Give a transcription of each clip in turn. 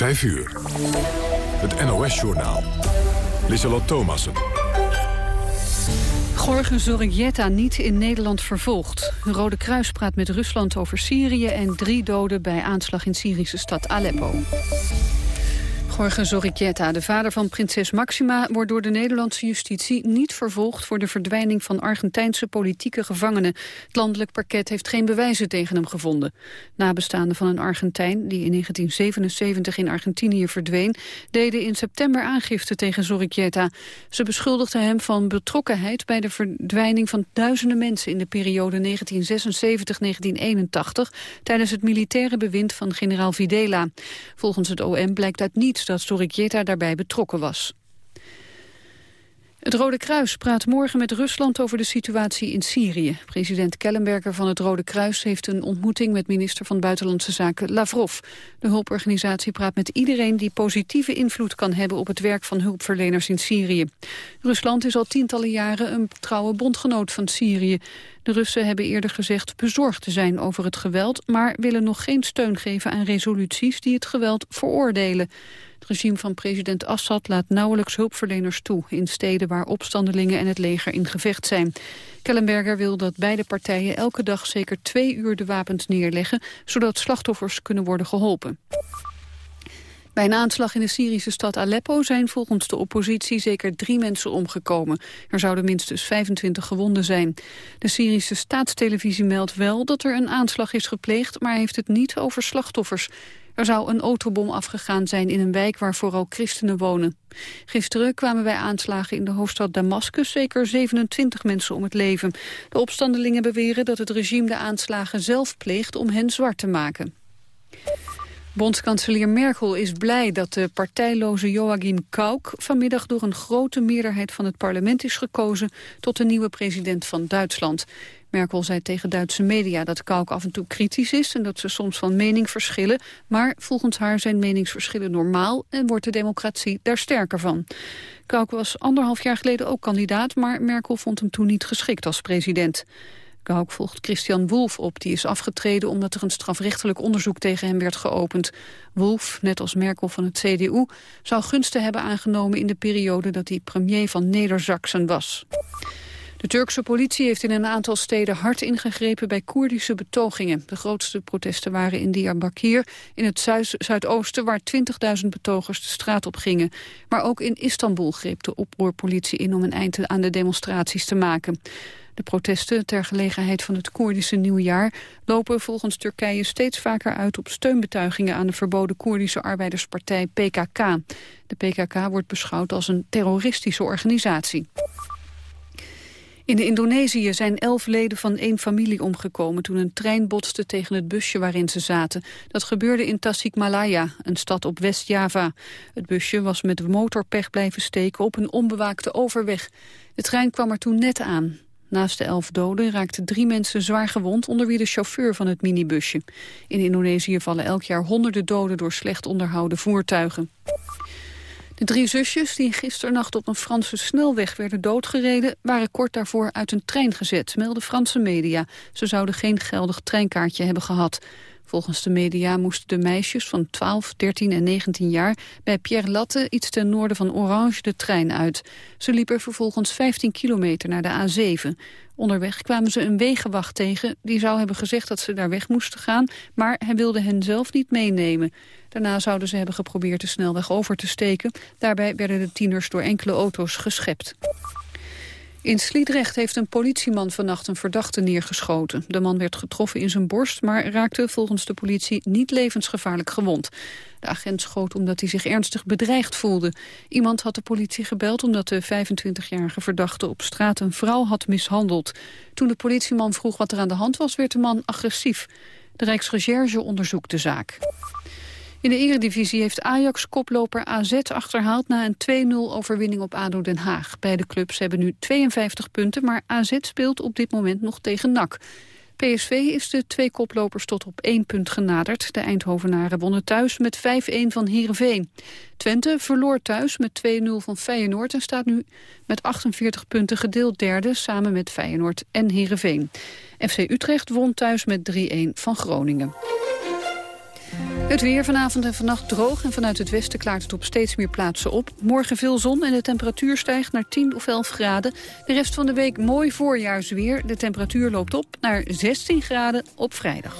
5 uur. Het NOS-journaal. Lieselot Thomassen. Jorge Zorrigueta niet in Nederland vervolgd. Rode Kruis praat met Rusland over Syrië... en drie doden bij aanslag in Syrische stad Aleppo. Jorge Zorrigueta, de vader van prinses Maxima... wordt door de Nederlandse justitie niet vervolgd... voor de verdwijning van Argentijnse politieke gevangenen. Het landelijk parket heeft geen bewijzen tegen hem gevonden. Nabestaanden van een Argentijn, die in 1977 in Argentinië verdween... deden in september aangifte tegen Zorrigueta. Ze beschuldigden hem van betrokkenheid... bij de verdwijning van duizenden mensen... in de periode 1976-1981... tijdens het militaire bewind van generaal Videla. Volgens het OM blijkt uit niets dat Storikjeta daarbij betrokken was. Het Rode Kruis praat morgen met Rusland over de situatie in Syrië. President Kellenberger van het Rode Kruis heeft een ontmoeting met minister van Buitenlandse Zaken Lavrov. De hulporganisatie praat met iedereen die positieve invloed kan hebben op het werk van hulpverleners in Syrië. Rusland is al tientallen jaren een trouwe bondgenoot van Syrië. De Russen hebben eerder gezegd bezorgd te zijn over het geweld, maar willen nog geen steun geven aan resoluties die het geweld veroordelen. Het regime van president Assad laat nauwelijks hulpverleners toe... in steden waar opstandelingen en het leger in gevecht zijn. Kellenberger wil dat beide partijen elke dag zeker twee uur de wapens neerleggen... zodat slachtoffers kunnen worden geholpen. Bij een aanslag in de Syrische stad Aleppo zijn volgens de oppositie zeker drie mensen omgekomen. Er zouden minstens 25 gewonden zijn. De Syrische staatstelevisie meldt wel dat er een aanslag is gepleegd, maar heeft het niet over slachtoffers. Er zou een autobom afgegaan zijn in een wijk waar vooral christenen wonen. Gisteren kwamen bij aanslagen in de hoofdstad Damascus zeker 27 mensen om het leven. De opstandelingen beweren dat het regime de aanslagen zelf pleegt om hen zwart te maken. Bondskanselier Merkel is blij dat de partijloze Joachim Kauk vanmiddag door een grote meerderheid van het parlement is gekozen tot de nieuwe president van Duitsland. Merkel zei tegen Duitse media dat Kauk af en toe kritisch is... en dat ze soms van mening verschillen. Maar volgens haar zijn meningsverschillen normaal... en wordt de democratie daar sterker van. Kauk was anderhalf jaar geleden ook kandidaat... maar Merkel vond hem toen niet geschikt als president. Kauk volgt Christian Wolff op. Die is afgetreden omdat er een strafrechtelijk onderzoek tegen hem werd geopend. Wolff, net als Merkel van het CDU, zou gunsten hebben aangenomen in de periode dat hij premier van Neder-Zaksen was. De Turkse politie heeft in een aantal steden hard ingegrepen bij Koerdische betogingen. De grootste protesten waren in Diyarbakir, in het zuidoosten, waar 20.000 betogers de straat op gingen. Maar ook in Istanbul greep de oproerpolitie in om een eind aan de demonstraties te maken. De protesten ter gelegenheid van het Koerdische nieuwjaar lopen volgens Turkije steeds vaker uit op steunbetuigingen aan de verboden Koerdische arbeiderspartij PKK. De PKK wordt beschouwd als een terroristische organisatie. In Indonesië zijn elf leden van één familie omgekomen... toen een trein botste tegen het busje waarin ze zaten. Dat gebeurde in Tasikmalaya, een stad op West-Java. Het busje was met motorpech blijven steken op een onbewaakte overweg. De trein kwam er toen net aan. Naast de elf doden raakten drie mensen zwaar gewond... onder wie de chauffeur van het minibusje. In Indonesië vallen elk jaar honderden doden... door slecht onderhouden voertuigen. Drie zusjes die gisternacht op een Franse snelweg werden doodgereden... waren kort daarvoor uit een trein gezet, melden Franse media. Ze zouden geen geldig treinkaartje hebben gehad. Volgens de media moesten de meisjes van 12, 13 en 19 jaar... bij Pierre Latte, iets ten noorden van Orange, de trein uit. Ze liepen vervolgens 15 kilometer naar de A7. Onderweg kwamen ze een wegenwacht tegen. Die zou hebben gezegd dat ze daar weg moesten gaan... maar hij wilde hen zelf niet meenemen. Daarna zouden ze hebben geprobeerd de snelweg over te steken. Daarbij werden de tieners door enkele auto's geschept. In Sliedrecht heeft een politieman vannacht een verdachte neergeschoten. De man werd getroffen in zijn borst, maar raakte volgens de politie niet levensgevaarlijk gewond. De agent schoot omdat hij zich ernstig bedreigd voelde. Iemand had de politie gebeld omdat de 25-jarige verdachte op straat een vrouw had mishandeld. Toen de politieman vroeg wat er aan de hand was, werd de man agressief. De Rijksrecherche onderzoekt de zaak. In de eredivisie heeft Ajax koploper AZ achterhaald na een 2-0 overwinning op ADO Den Haag. Beide clubs hebben nu 52 punten, maar AZ speelt op dit moment nog tegen NAC. PSV is de twee koplopers tot op één punt genaderd. De Eindhovenaren wonnen thuis met 5-1 van Heerenveen. Twente verloor thuis met 2-0 van Feyenoord... en staat nu met 48 punten gedeeld derde... samen met Feyenoord en Heerenveen. FC Utrecht won thuis met 3-1 van Groningen. Het weer vanavond en vannacht droog en vanuit het westen klaart het op steeds meer plaatsen op. Morgen veel zon en de temperatuur stijgt naar 10 of 11 graden. De rest van de week mooi voorjaarsweer. De temperatuur loopt op naar 16 graden op vrijdag.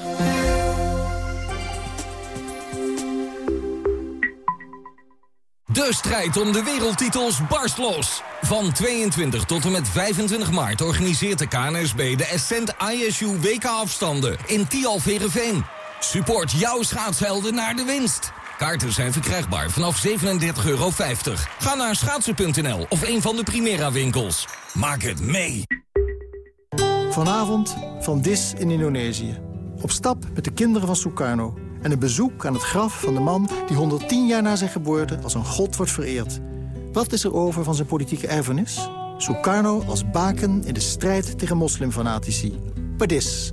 De strijd om de wereldtitels barst los. Van 22 tot en met 25 maart organiseert de KNSB de Ascent ISU WK-afstanden in Tialverenveen. Support jouw schaatshelden naar de winst. Kaarten zijn verkrijgbaar vanaf 37,50 euro. Ga naar schaatsen.nl of een van de Primera-winkels. Maak het mee. Vanavond van Dis in Indonesië. Op stap met de kinderen van Sukarno. En een bezoek aan het graf van de man die 110 jaar na zijn geboorte als een god wordt vereerd. Wat is er over van zijn politieke erfenis? Sukarno als baken in de strijd tegen moslimfanatici. Padis,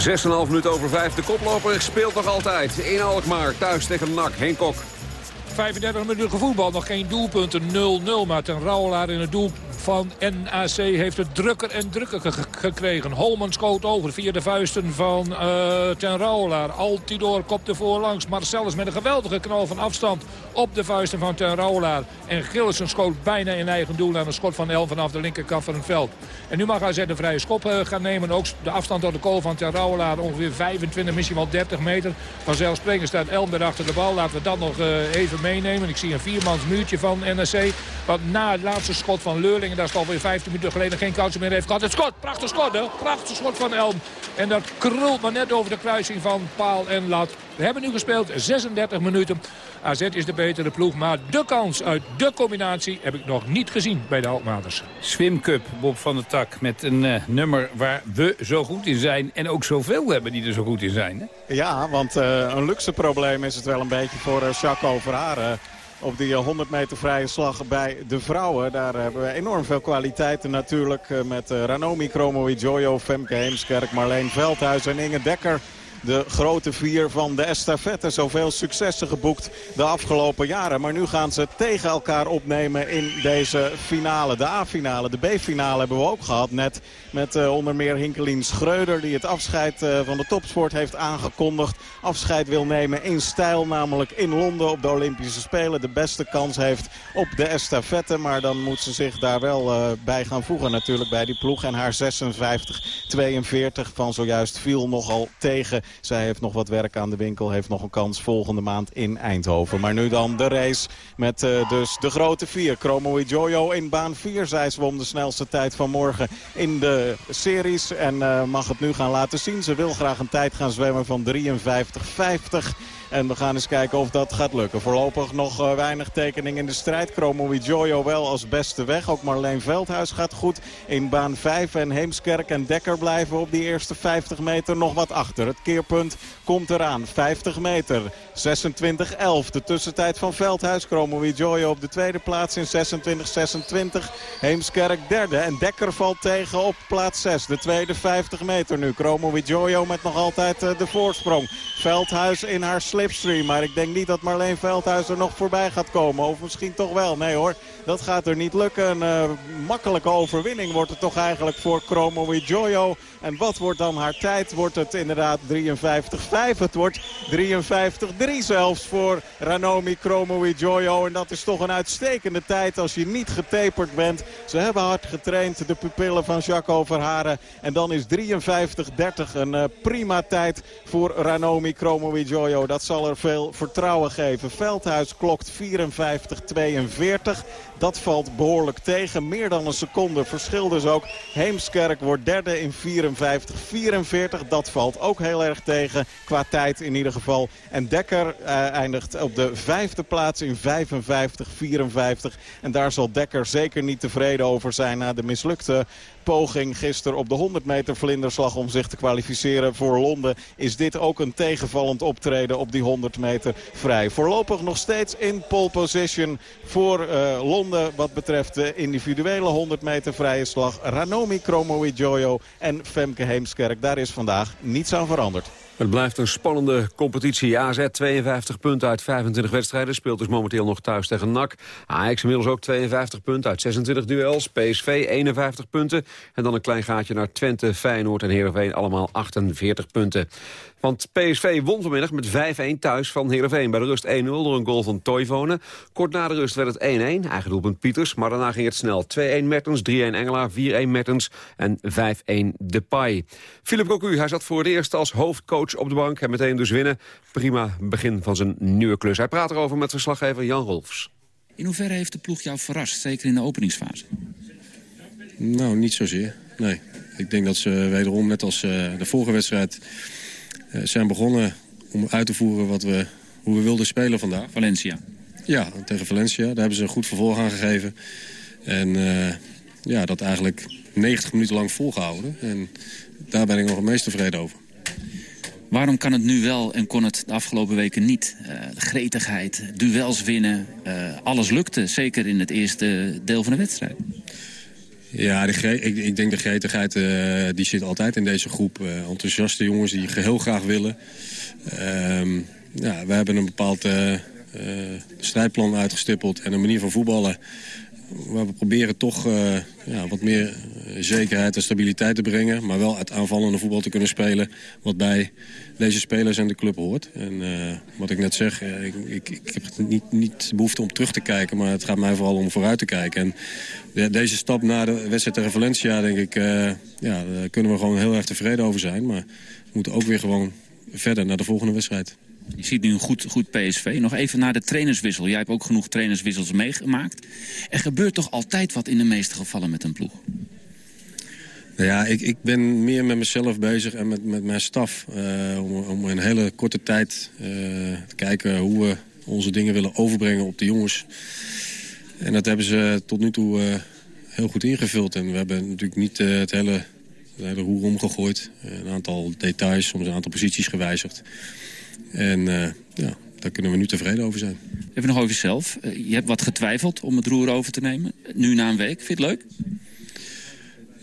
6,5 minuten over 5. De koploper speelt nog altijd. In Alkmaar, thuis tegen NAC. Henk Kok. 35 minuten gevoetbal, nog geen doelpunten, 0-0. Maar ten Rauwelaar in het doel van NAC heeft het drukker en drukker gekregen. Holman schoot over via de vuisten van uh, ten Rauwelaar. Altidor kopte voorlangs. Marcellus met een geweldige knal van afstand op de vuisten van ten Rauwelaar. En Gillissen schoot bijna in eigen doel aan een schot van El vanaf de linkerkant van het veld. En nu mag hij de vrije schop uh, gaan nemen. Ook de afstand door de kool van ten Rauwelaar ongeveer 25, misschien wel 30 meter. Vanzelfsprekend staat Elm achter de bal. Laten we dat nog uh, even Ik zie een viermans muurtje van NAC. Wat na het laatste schot van Leurlingen, daar is het alweer 15 minuten geleden geen kans meer heeft gehad. Het schot, prachtig schot, hè? Prachtig schot van Elm. En dat krult maar net over de kruising van paal en lat. We hebben nu gespeeld 36 minuten. AZ is de betere ploeg, maar de kans uit de combinatie heb ik nog niet gezien bij de Alkmaarders. Swim Cup, Bob van der Tak, met een uh, nummer waar we zo goed in zijn... en ook zoveel hebben die er zo goed in zijn. Hè? Ja, want uh, een luxe probleem is het wel een beetje voor uh, Jacques Overharen op die 100 meter vrije slag bij de vrouwen. Daar hebben we enorm veel kwaliteiten natuurlijk. Met Ranomi Kromo, Jojo, Femke Heemskerk, Marleen Veldhuis en Inge Dekker de grote vier van de estafette. Zoveel successen geboekt de afgelopen jaren. Maar nu gaan ze tegen elkaar opnemen in deze finale. De A-finale, de B-finale hebben we ook gehad. Net met uh, onder meer Hinkelien Schreuder die het afscheid uh, van de topsport heeft aangekondigd. Afscheid wil nemen in stijl, namelijk in Londen op de Olympische Spelen. De beste kans heeft op de estafette. Maar dan moet ze zich daar wel uh, bij gaan voegen natuurlijk bij die ploeg. En haar 56-42 van zojuist viel nogal tegen. Zij heeft nog wat werk aan de winkel. Heeft nog een kans volgende maand in Eindhoven. Maar nu dan de race met uh, dus de grote vier. Chromo Jojo in baan 4. Zij zwom de snelste tijd van morgen in de series. En uh, mag het nu gaan laten zien. Ze wil graag een tijd gaan zwemmen van 53-50. En we gaan eens kijken of dat gaat lukken. Voorlopig nog uh, weinig tekening in de strijd. Chromo Jojo wel als beste weg. Ook Marleen Veldhuis gaat goed in baan 5. En Heemskerk en Dekker blijven op die eerste 50 meter nog wat achter. Het keerpunt komt eraan. 50 meter. 26-11. De tussentijd van Veldhuis. Chromo Jojo op de tweede plaats in 26-26. Heemskerk derde. En Dekker valt tegen op plaats 6. De tweede 50 meter nu. Chromo Jojo met nog altijd uh, de voorsprong. Veldhuis in haar Maar ik denk niet dat Marleen Veldhuis er nog voorbij gaat komen. Of misschien toch wel. Nee hoor, dat gaat er niet lukken. Een uh, makkelijke overwinning wordt het toch eigenlijk voor Chromo Jojo. En wat wordt dan haar tijd? Wordt het inderdaad 53-5? Het wordt 53-3 zelfs voor Ranomi Chromo Jojo. En dat is toch een uitstekende tijd als je niet getaperd bent. Ze hebben hard getraind, de pupillen van Jaco Verharen. En dan is 53-30 een prima tijd voor Ranomi Kromowidjojo. Dat zal er veel vertrouwen geven. Veldhuis klokt 54-42. Dat valt behoorlijk tegen. Meer dan een seconde verschil dus ook. Heemskerk wordt derde in 54-44. Dat valt ook heel erg tegen. Qua tijd in ieder geval. En Dekker uh, eindigt op de vijfde plaats in 55-54. En daar zal Dekker zeker niet tevreden over zijn na de mislukte poging gisteren op de 100 meter vlinderslag om zich te kwalificeren voor Londen. Is dit ook een tegenvallend optreden op die 100 meter vrij. Voorlopig nog steeds in pole position voor uh, Londen wat betreft de individuele 100 meter vrije slag. Ranomi Kromowidjojo en Femke Heemskerk. Daar is vandaag niets aan veranderd. Het blijft een spannende competitie. AZ 52 punten uit 25 wedstrijden. Speelt dus momenteel nog thuis tegen NAC. Ajax inmiddels ook 52 punten uit 26 duels. PSV 51 punten. En dan een klein gaatje naar Twente, Feyenoord en Heerenveen. Allemaal 48 punten. Want PSV won vanmiddag met 5-1 thuis van Heerenveen. Bij de rust 1-0 door een goal van Toivonen. Kort na de rust werd het 1-1, eigen doelpunt Pieters. Maar daarna ging het snel. 2-1 Mertens, 3-1 Engelaar, 4-1 Mertens en 5-1 Depay. Philip Cocu, hij zat voor het eerst als hoofdcoach op de bank. En meteen dus winnen. Prima begin van zijn nieuwe klus. Hij praat erover met verslaggever Jan Rolfs. In hoeverre heeft de ploeg jou verrast, zeker in de openingsfase? Nou, niet zozeer. Nee. Ik denk dat ze wederom, net als uh, de vorige wedstrijd zijn begonnen om uit te voeren wat we, hoe we wilden spelen vandaag. Valencia? Ja, tegen Valencia. Daar hebben ze een goed vervolg aan gegeven. En uh, ja, dat eigenlijk 90 minuten lang volgehouden. En daar ben ik nog het meest tevreden over. Waarom kan het nu wel en kon het de afgelopen weken niet? Uh, gretigheid, duels winnen, uh, alles lukte. Zeker in het eerste deel van de wedstrijd. Ja, ik, ik, denk de gretigheid uh, die zit altijd in deze groep. Uh, enthousiaste jongens die heel graag willen. Um, ja, we hebben een bepaald uh, strijdplan uitgestippeld en een manier van voetballen... waar we proberen toch ja, wat meer zekerheid en stabiliteit te brengen... maar wel het aanvallende voetbal te kunnen spelen... wat bij deze spelers en de club hoort. En uh, wat ik net zeg, uh, ik, ik, ik, heb niet, niet behoefte om terug te kijken... maar het gaat mij vooral om vooruit te kijken. En de, deze stap na de wedstrijd tegen Valencia, denk ik... Uh, ja, daar kunnen we gewoon heel erg tevreden over zijn. Maar we moeten ook weer gewoon verder naar de volgende wedstrijd. Je ziet nu een goed, goed PSV. Nog even naar de trainerswissel. Jij hebt ook genoeg trainerswissels meegemaakt. Er gebeurt toch altijd wat in de meeste gevallen met een ploeg? Nou ja, ik, ik ben meer met mezelf bezig en met, met mijn staf. Uh, om, om een hele korte tijd uh, te kijken hoe we onze dingen willen overbrengen op de jongens. En dat hebben ze tot nu toe uh, heel goed ingevuld. En we hebben natuurlijk niet het hele, de hele roer omgegooid. Een aantal details, soms een aantal posities gewijzigd. En ja, daar kunnen we nu tevreden over zijn. Even nog over jezelf. je hebt wat getwijfeld om het roer over te nemen. Nu na een week. Vind je het leuk?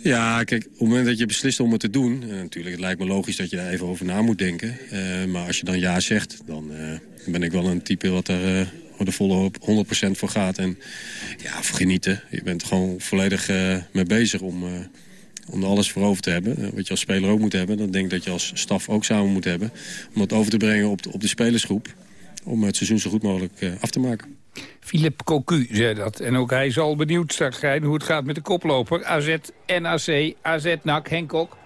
Ja, kijk, op het moment dat je beslist om het te doen... Uh, natuurlijk, het lijkt me logisch dat je daar even over na moet denken. Uh, maar als je dan ja zegt, dan uh, ben ik wel een type wat er de volle 100% voor gaat. En ja, genieten. Je bent gewoon volledig mee bezig om, om alles voor over te hebben. wat je als speler ook moet hebben. Dan denk ik dat je als staf ook samen moet hebben. Om het over te brengen op op de spelersgroep. Om het seizoen zo goed mogelijk af te maken. Philip Cocu zei dat. En ook hij zal benieuwd zijn hoe het gaat met de koploper. AZ, NAC, AZ, NAC, Henk Kok.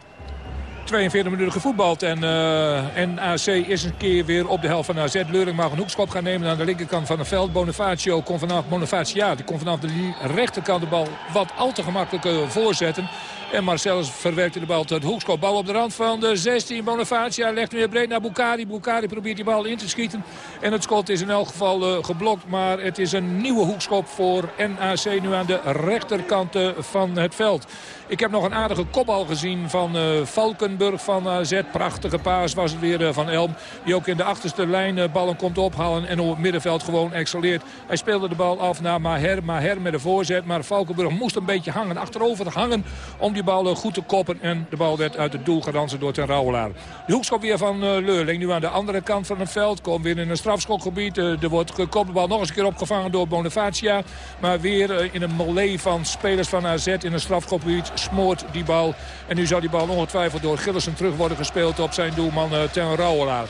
42 minuten gevoetbald. En uh, NAC is een keer weer op de helft van AZ. Leuring mag een hoekschop gaan nemen aan de linkerkant van het veld. Bonifacio kon vanaf, Bonifacia, die kon vanaf de rechterkant de bal wat al te gemakkelijk voorzetten. En Marcellus verwerkte de bal tot hoekschop. Bal op de rand van de 16. Bonifacia legt nu weer breed naar Bukari. Bukari probeert die bal in te schieten. En het schot is in elk geval uh, geblokt. Maar het is een nieuwe hoekschop voor NAC nu aan de rechterkant uh, van het veld. Ik heb nog een aardige kopbal gezien van uh, Valkenburg van AZ. Prachtige paas was het weer van Elm. Die ook in de achterste lijn ballen komt ophalen. En op het middenveld gewoon excelleert. Hij speelde de bal af naar Maher. Maher met de voorzet. Maar Valkenburg moest een beetje hangen. Achterover hangen om die bal goed te koppen. En de bal werd uit het doel gedansen door ten Rauwelaar. De hoekschop weer van Leurling. Nu aan de andere kant van het veld. Komt weer in een strafschokgebied. Er wordt gekopt de bal nog eens een keer opgevangen door Bonifacia. Maar weer in een melee van spelers van AZ in een strafschopgebied. Smoort die bal. En nu zou die bal ongetwijfeld door Gillissen terug worden gespeeld op zijn doelman ten Rauwelaar.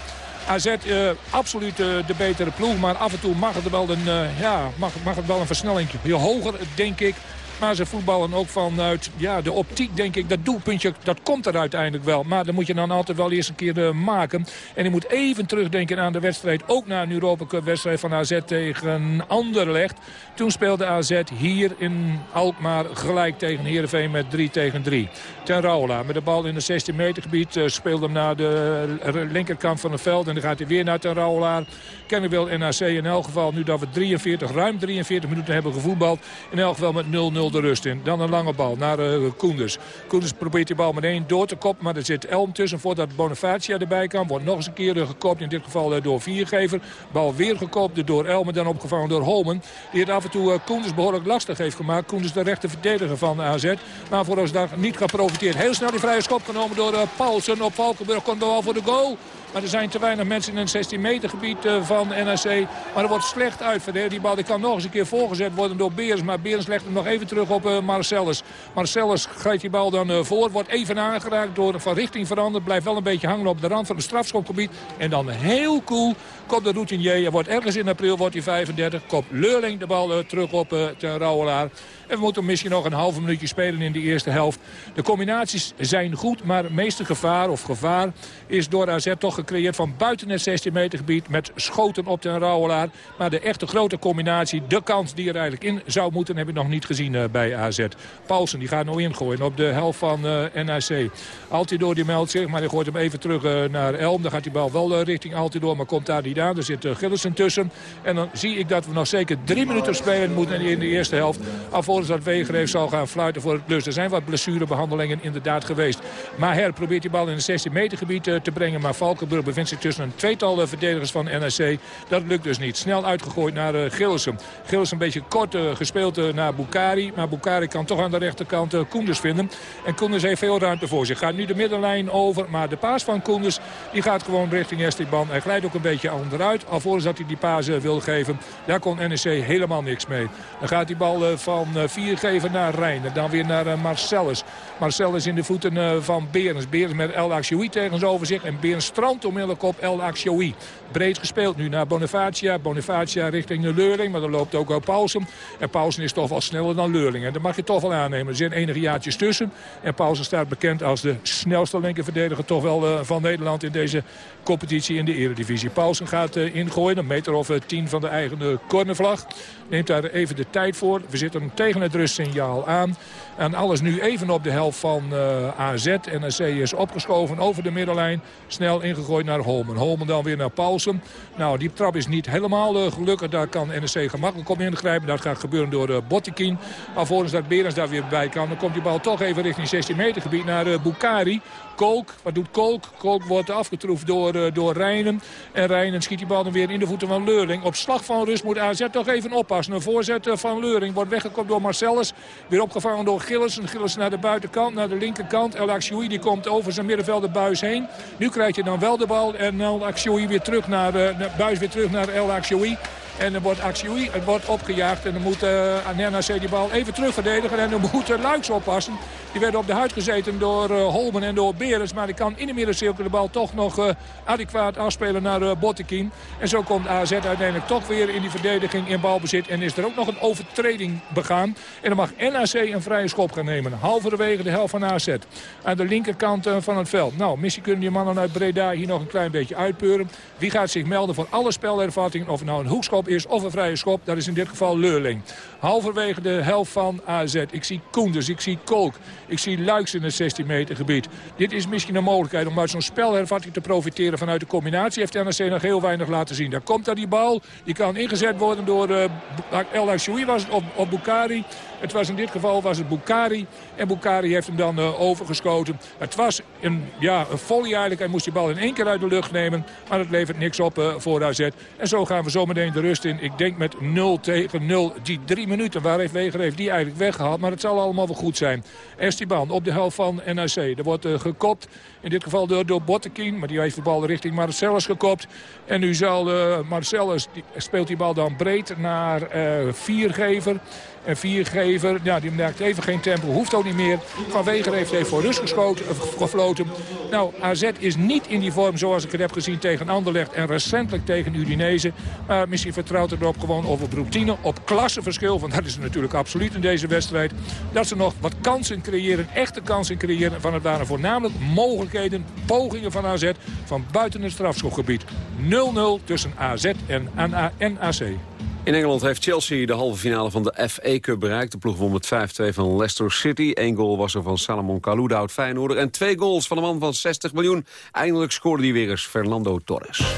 AZ uh, absoluut uh, de betere ploeg. Maar af en toe mag het wel een, uh, ja, mag, mag het wel een versnelling. Heel hoger, denk ik Maar ze voetballen ook vanuit ja, de optiek, denk ik. Dat doelpuntje, dat komt er uiteindelijk wel. Maar dan moet je dan altijd wel eerst een keer uh, maken. En ik moet even terugdenken aan de wedstrijd. Ook naar een Europa Cup wedstrijd van AZ tegen Anderlecht. Toen speelde AZ hier in Alkmaar gelijk tegen Heerenveen met 3 tegen 3. Ten Raula met de bal in het 16 meter gebied uh, speelde hem naar de linkerkant van het veld. En dan gaat hij weer naar Ten Raula. Kennewil NAC in elk geval nu dat we 43, ruim 43 minuten hebben gevoetbald. In elk geval met 0-0 de rust in. Dan een lange bal naar uh, Koenders. Koenders probeert die bal meteen door te koppen. Maar er zit Elm tussen voordat Bonifacia erbij kan. Wordt nog eens een keer gekopt. In dit geval uh, door Viergever. Bal weer gekopt door Elm. En dan opgevangen door Holmen. Die het af en toe uh, Koenders behoorlijk lastig heeft gemaakt. Koenders de rechte verdediger van de AZ. Maar voor ons dag niet geprofiteerd. Heel snel die vrije schop genomen door Paulsen op Valkenburg. Komt wel voor de goal. Maar er zijn te weinig mensen in het 16 meter gebied eh, van NAC. Maar er wordt slecht uitverdeeld. Die bal die kan nog eens een keer voorgezet worden door Beers. Maar Beers legt hem nog even terug op uh, Marcellus. Marcellus grijpt die bal dan uh, voor. Wordt even aangeraakt door van richting veranderd. Blijft wel een beetje hangen op de rand van het strafschopgebied. En dan heel cool komt de routinier. Er wordt ergens in april wordt hij 35. Komt Leurling de bal terug op uh, ten Rauwelaar. En we moeten misschien nog een halve minuutje spelen in de eerste helft. De combinaties zijn goed, maar het meeste gevaar of gevaar is door AZ toch gecreëerd van buiten het 16 meter gebied met schoten op ten Rauwelaar. Maar de echte grote combinatie, de kans die er eigenlijk in zou moeten, heb ik nog niet gezien uh, bij AZ. Paulsen die gaat nu ingooien op de helft van uh, NAC. Altidoor die meldt zich, maar hij gooit hem even terug naar Elm. Dan gaat die bal wel richting Altidoor, maar komt daar niet aan. Er zit Gillissen tussen. En dan zie ik dat we nog zeker drie minuten spelen moeten in de eerste helft. Alvorens dat Wegereef zal gaan fluiten voor het lust. Er zijn wat blessurebehandelingen inderdaad geweest. Maher probeert die bal in het 16 meter gebied te brengen. Maar Valkenburg bevindt zich tussen een tweetal verdedigers van NAC. Dat lukt dus niet. Snel uitgegooid naar Gillissen. Gillissen een beetje kort gespeeld naar Bukari. Maar Bukari kan toch aan de rechterkant Koenders vinden. En Koenders heeft veel ruimte voor zich. Gaat nu de middenlijn over. Maar de paas van Koenders die gaat gewoon richting Esteban. Hij glijdt ook een beetje onderuit. Alvorens dat hij die paas wil geven. Daar kon NEC helemaal niks mee. Dan gaat die bal van Viergever naar Rijn. Dan weer naar Marcellus. Marcellus in de voeten van Berens. Berens met El Akshoui tegenover zich. En Berens strandt onmiddellijk op El Akshoui. Breed gespeeld nu naar Bonifacia. Bonifacia richting de Leurling. Maar dan loopt ook al Paulsen. En Paulsen is toch wel sneller dan Leurling. En dat mag je toch wel aannemen. Er zijn enige jaartjes tussen. En Paulsen staat bekend als de snelste linkerverdediger toch wel van Nederland in deze competitie in de eredivisie. Paulsen gaat uh, ingooien. Een meter of uh, tien van de eigen cornervlag. Neemt daar even de tijd voor. We zitten tegen het rustsignaal aan. En alles nu even op de helft van uh, AZ. NAC is opgeschoven over de middenlijn. Snel ingegooid naar Holmen. Holmen dan weer naar Paulsen. Nou, die trap is niet helemaal uh, gelukkig. Daar kan NAC gemakkelijk op ingrijpen. Dat gaat gebeuren door uh, Bottekin. Alvorens dat Berens daar weer bij kan. Dan komt die bal toch even richting 16 meter gebied naar uh, Bukari. Kolk, wat doet Kolk? Kolk wordt afgetroefd door, door Rijnen. En Rijnen schiet die bal dan weer in de voeten van Leurling. Op slag van rust moet AZ toch even oppassen. Een voorzet van Leuring wordt weggekomen door Marcellus. Weer opgevangen door Gillissen. Naar de buitenkant, naar de linkerkant. El Akshoui die komt over zijn middenveld buis heen. Nu krijgt hij dan wel de bal. En El Akshoui weer terug naar, uh, buis weer terug naar El Akshoui. En dan wordt Axioi, het wordt opgejaagd. En dan moet uh, NRC die bal even terugverdedigen. En dan moet Luiks oppassen. Die werden op de huid gezeten door uh, Holmen en door Berens. Maar die kan in de middencirkel de bal toch nog uh, adequaat afspelen naar uh. En zo komt AZ uiteindelijk toch weer in die verdediging in balbezit. En is er ook nog een overtreding begaan. En dan mag NAC een vrije schop gaan nemen. Halverwege de helft van AZ. Aan de linkerkant van het veld. Nou, missie kunnen die mannen uit Breda hier nog een klein beetje uitpeuren. Wie gaat zich melden voor alle spelervattingen? Of nou een hoekschop is of een vrije schop. Dat is in dit geval Leurling. Halverwege de helft van AZ. Ik zie Koenders, ik zie Kolk. Ik zie Luiks in het 16 meter gebied. Dit is misschien een mogelijkheid om uit zo'n spelhervatting te profiteren vanuit de combinatie. Heeft NRC nog heel weinig laten zien. Daar komt daar die bal. Die kan ingezet worden door El Achoui was op, op Bukari. Het was in dit geval was het Bukari. En Bukari heeft hem dan uh, overgeschoten. Het was een, ja, een volley eigenlijk. Hij moest die bal in één keer uit de lucht nemen. Maar het levert niks op uh, voor AZ. En zo gaan we zometeen de rust in. Ik denk met 0 tegen 0. Die drie minuten, waar heeft Weger heeft die eigenlijk weggehaald. Maar het zal allemaal wel goed zijn. Esteban op de helft van NAC. Er wordt uh, gekopt. In dit geval door, door Bottekin. Maar die heeft de bal richting Marcellus gekopt. En nu zal Marcellus, die, speelt die bal dan breed naar Viergever. En viergever, ja, die merkt even geen tempo, hoeft ook niet meer. Van Weger heeft even voor rust geschoten, eh, gefloten. Nou, AZ is niet in die vorm zoals ik het heb gezien tegen Anderlecht en recentelijk tegen Udinese. Maar misschien vertrouwt erop gewoon over routine, op klassenverschil. Want dat is natuurlijk absoluut in deze wedstrijd. Dat ze nog wat kansen creëren, echte kansen creëren. Van het waren voornamelijk mogelijkheden, pogingen van AZ van buiten het strafschopgebied. 0-0 tussen AZ en NAC. In Engeland heeft Chelsea de halve finale van de FA Cup bereikt. De ploeg won met 5-2 van Leicester City. Eén goal was er van Salomon Kalou, uit Feyenoorder. En twee goals van een man van 60 miljoen. Eindelijk scoorde hij weer eens Fernando Torres.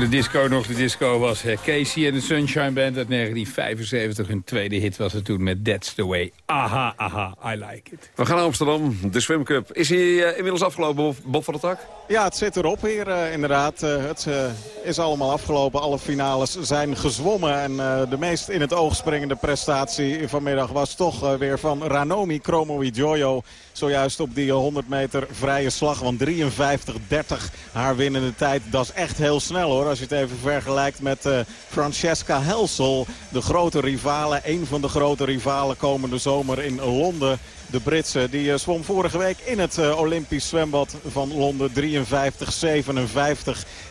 De disco nog de disco was. Casey en de Sunshine Band uit 1975. Hun tweede hit was het toen met That's the Way. Aha, aha, I like it. We gaan naar Amsterdam, de Swim Cup. Is hij uh, inmiddels afgelopen, Bob van der Tak? Ja, het zit erop hier uh, inderdaad. Uh, het is allemaal afgelopen. Alle finales zijn gezwommen. En de meest in het oog springende prestatie vanmiddag was toch weer van Ranomi Kromowidjojo. Zojuist op die 100 meter vrije slag. Want 53-30 haar winnende tijd. Dat is echt heel snel hoor. Als je het even vergelijkt met uh, Francesca Helsel. De grote rivale. Een van de grote rivalen komende zomer in Londen. De Britse die uh, zwom vorige week in het uh, Olympisch zwembad van Londen 53-57.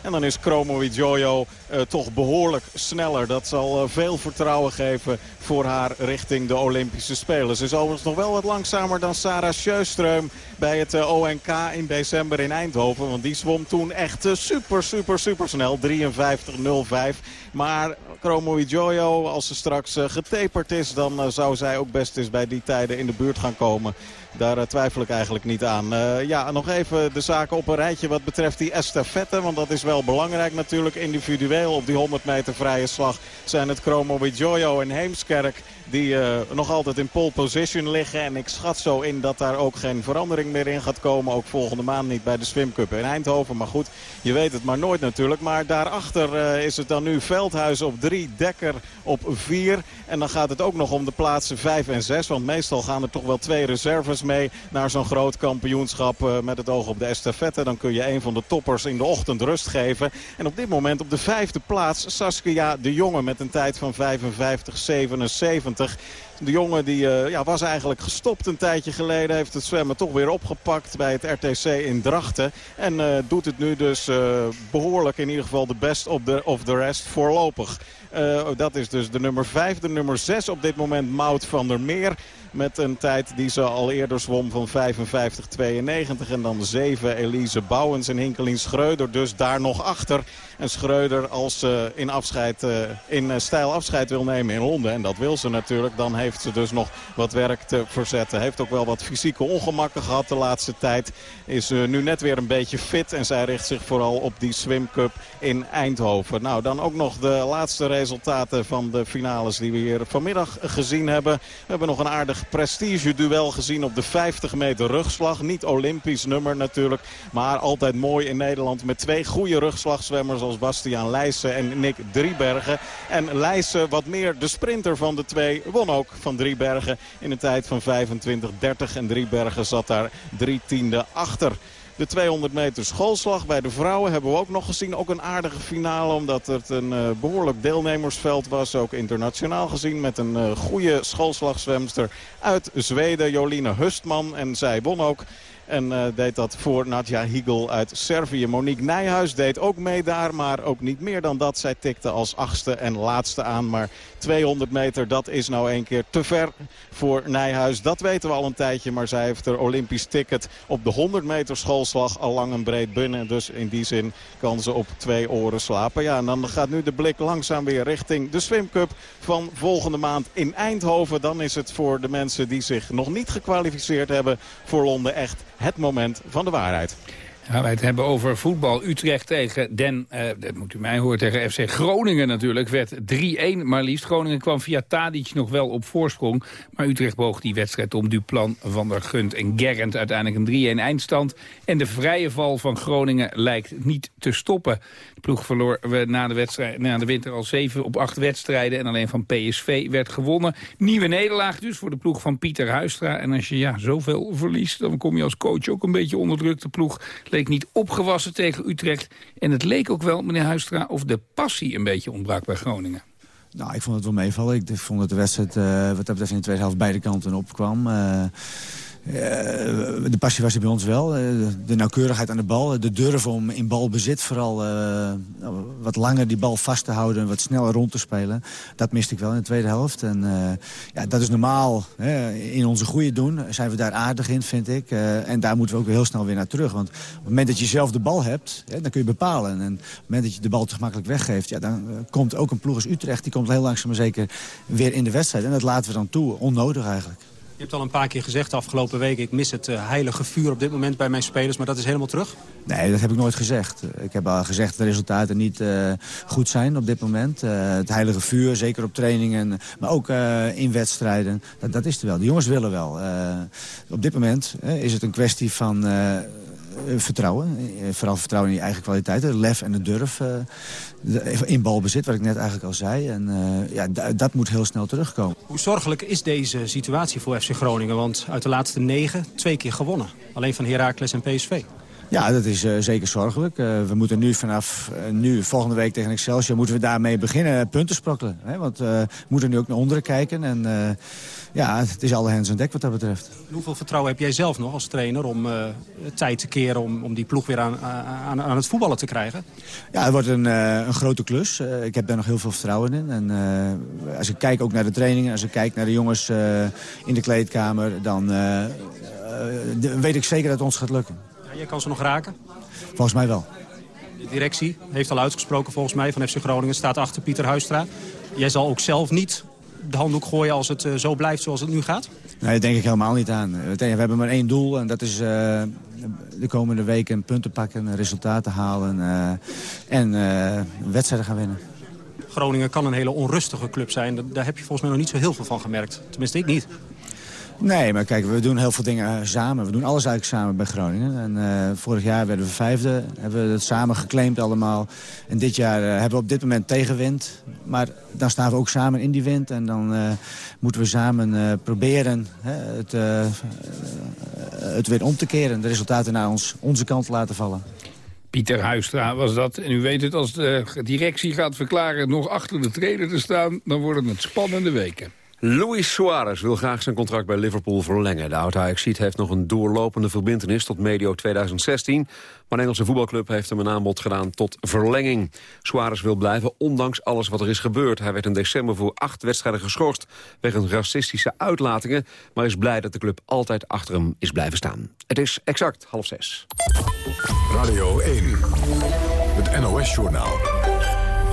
En dan is Chromo Jojo uh, toch behoorlijk sneller. Dat zal veel vertrouwen geven voor haar richting de Olympische Spelen. Ze is overigens nog wel wat langzamer dan Sarah Sjöström bij het ONK in december in Eindhoven. Want die zwom toen echt super, super, super snel. 53-05. Maar Chromo Jojo, als ze straks getaperd is, dan zou zij ook best eens bij die tijden in de buurt gaan komen Daar twijfel ik eigenlijk niet aan. ja, nog even de zaken op een rijtje wat betreft die estafette. Want dat is wel belangrijk natuurlijk. Individueel op die 100 meter vrije slag zijn het Chromo Jojo en Heemskerk die uh, nog altijd in pole position liggen. En ik schat zo in dat daar ook geen verandering meer in gaat komen. Ook volgende maand niet bij de Swim Cup in Eindhoven. Maar goed, je weet het maar nooit natuurlijk. Maar daarachter uh, is het dan nu Veldhuis op 3, Dekker op 4. En dan gaat het ook nog om de plaatsen 5 en 6. Want meestal gaan er toch wel twee reserves mee naar zo'n groot kampioenschap. Uh, met het oog op de estafette. Dan kun je een van de toppers in de ochtend rust geven. En op dit moment op de vijfde plaats Saskia de Jonge met een tijd van 55-77. De jongen die, uh, ja, was eigenlijk gestopt een tijdje geleden. Heeft het zwemmen toch weer opgepakt bij het RTC in Drachten. En uh, doet het nu dus uh, behoorlijk in ieder geval de best of the, of the rest voorlopig. dat is dus de nummer 5. De nummer 6 op dit moment Mout van der Meer. Met een tijd die ze al eerder zwom van 55-92. En dan 7 Elise Bouwens en Hinkelien Schreuder dus daar nog achter. En Schreuder als ze in, afscheid, uh, in uh, stijl afscheid wil nemen in Londen. En dat wil ze natuurlijk. Dan heeft ze dus nog wat werk te verzetten. Heeft ook wel wat fysieke ongemakken gehad de laatste tijd. Is uh, nu net weer een beetje fit. En zij richt zich vooral op die Swim Cup in Eindhoven. Nou, dan ook nog de laatste resultaten van de finales die we hier vanmiddag gezien hebben. We hebben nog een aardig prestige duel gezien op de 50 meter rugslag. Niet olympisch nummer natuurlijk. Maar altijd mooi in Nederland met twee goede rugslagzwemmers als Bastiaan Leijsen en Nick Driebergen. En Leijsen, wat meer de sprinter van de twee, won ook van Driebergen in een tijd van 25-30. En Driebergen zat daar drie tiende achter. De 200 meter schoolslag bij de vrouwen hebben we ook nog gezien. Ook een aardige finale omdat het een uh, behoorlijk deelnemersveld was. Ook internationaal gezien met een uh, goede schoolslagzwemster uit Zweden. Joline Hustman. En zij won ook en uh, deed dat voor Nadja Hiegel uit Servië. Monique Nijhuis deed ook mee daar, maar ook niet meer dan dat. Zij tikte als achtste en laatste aan. Maar 200 meter, dat is nou een keer te ver voor Nijhuis. Dat weten we al een tijdje, maar zij heeft er Olympisch ticket op de 100 meter schoolslag al lang en breed binnen. Dus in die zin kan ze op twee oren slapen. Ja, en dan gaat nu de blik langzaam weer richting de Swim Cup van volgende maand in Eindhoven. Dan is het voor de mensen die zich nog niet gekwalificeerd hebben voor Londen echt het moment van de waarheid. Gaan wij het hebben over voetbal. Utrecht tegen Den, uh, dat moet u mij horen, tegen FC Groningen natuurlijk. Werd 3-1 maar liefst. Groningen kwam via Tadic nog wel op voorsprong. Maar Utrecht boog die wedstrijd om Duplan, Van der Gunt en Gerrand. Uiteindelijk een 3-1 eindstand. En de vrije val van Groningen lijkt niet te stoppen. De ploeg verloor na de, wedstrijd, na de winter al 7 op 8 wedstrijden. En alleen van PSV werd gewonnen. Nieuwe nederlaag dus voor de ploeg van Pieter Huistra. En als je ja, zoveel verliest, dan kom je als coach ook een beetje onder druk. De ploeg leek niet opgewassen tegen Utrecht. En het leek ook wel, meneer Huistra, of de passie een beetje ontbrak bij Groningen. Nou, ik vond het wel meevallen. Ik vond dat de wedstrijd uh, wat dat betreft in de tweede helft beide kanten opkwam. Uh, uh, de passie was er bij ons wel. Uh, de nauwkeurigheid aan de bal. De durf om in balbezit vooral uh, wat langer die bal vast te houden. Wat sneller rond te spelen. Dat miste ik wel in de tweede helft. En ja, dat is normaal. Hè. In onze goede doen zijn we daar aardig in, vind ik. en daar moeten we ook heel snel weer naar terug. Want op het moment dat je zelf de bal hebt, hè, dan kun je bepalen. En op het moment dat je de bal te gemakkelijk weggeeft... Ja, dan komt ook een ploeg als Utrecht. Die komt heel langzaam maar zeker weer in de wedstrijd. En dat laten we dan toe. Onnodig eigenlijk. Je hebt al een paar keer gezegd de afgelopen weken... ik mis het uh, heilige vuur op dit moment bij mijn spelers, maar dat is helemaal terug? Nee, dat heb ik nooit gezegd. Ik heb al gezegd dat de resultaten niet uh, goed zijn op dit moment. Uh, het heilige vuur, zeker op trainingen, maar ook in wedstrijden. Dat, dat is er wel. De jongens willen wel. op dit moment is het een kwestie van eh, vertrouwen. Eh, vooral vertrouwen in je eigen kwaliteiten. Lef en de durf in balbezit, wat ik net eigenlijk al zei. En ja, dat moet heel snel terugkomen. Hoe zorgelijk is deze situatie voor FC Groningen? Want uit de laatste negen twee keer gewonnen. Alleen van Heracles en PSV. Ja, dat is uh, zeker zorgelijk. Uh, we moeten nu vanaf uh, nu, volgende week tegen Excelsior... moeten we daarmee beginnen punten sprokkelen. Hè? Want we moeten nu ook naar onderen kijken. En ja, het is alle hens aan dek wat dat betreft. Hoeveel vertrouwen heb jij zelf nog als trainer om tijd te keren... om, om die ploeg weer aan, aan, aan het voetballen te krijgen? Ja, het wordt een, een grote klus. ik heb daar nog heel veel vertrouwen in. En als ik kijk ook naar de trainingen, als ik kijk naar de jongens in de kleedkamer... dan weet ik zeker dat het ons gaat lukken. Jij kan ze nog raken? Volgens mij wel. De directie heeft al uitgesproken volgens mij van FC Groningen. Staat achter Pieter Huistra. Jij zal ook zelf niet de handdoek gooien als het zo blijft zoals het nu gaat? Nee, daar denk ik helemaal niet aan. We hebben maar één doel en dat is de komende weken punten pakken, resultaten halen en wedstrijden gaan winnen. Groningen kan een hele onrustige club zijn. Daar heb je volgens mij nog niet zo heel veel van gemerkt. Tenminste, ik niet. Nee, maar kijk, we doen heel veel dingen eh, samen. We doen alles eigenlijk samen bij Groningen. En uh, vorig jaar werden we vijfde, hebben we het samen geclaimd allemaal. En dit jaar uh, hebben we op dit moment tegenwind. Maar dan staan we ook samen in die wind. En dan uh, moeten we samen proberen het, het weer om te keren. De resultaten naar ons, onze kant te laten vallen. Pieter Huistra was dat. En u weet het, als de directie gaat verklaren nog achter de trainer te staan... dan worden het spannende weken. Luis Suarez wil graag zijn contract bij Liverpool verlengen. De oud ajax heeft nog een doorlopende verbindenis tot medio 2016. Maar een Engelse voetbalclub heeft hem een aanbod gedaan tot verlenging. Suarez wil blijven, ondanks alles wat er is gebeurd. Hij werd in december voor acht wedstrijden geschorst... wegens racistische uitlatingen... maar is blij dat de club altijd achter hem is blijven staan. Het is exact half zes. Radio 1, het NOS-journaal.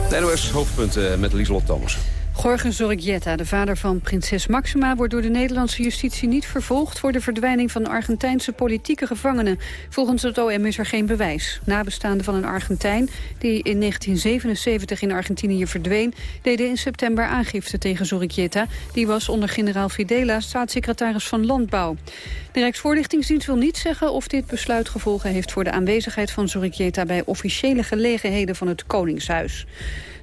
De NOS-hoofdpunten met Lieselot Thomas. Gorgen Zorrigueta, de vader van prinses Maxima... wordt door de Nederlandse justitie niet vervolgd... voor de verdwijning van Argentijnse politieke gevangenen. Volgens het OM is er geen bewijs. Nabestaanden van een Argentijn die in 1977 in Argentinië verdween... deden in september aangifte tegen Zorrigueta. Die was onder generaal Videla staatssecretaris van Landbouw. De Rijksvoorlichtingsdienst wil niet zeggen of dit besluit gevolgen heeft... voor de aanwezigheid van Zorrigueta bij officiële gelegenheden van het Koningshuis.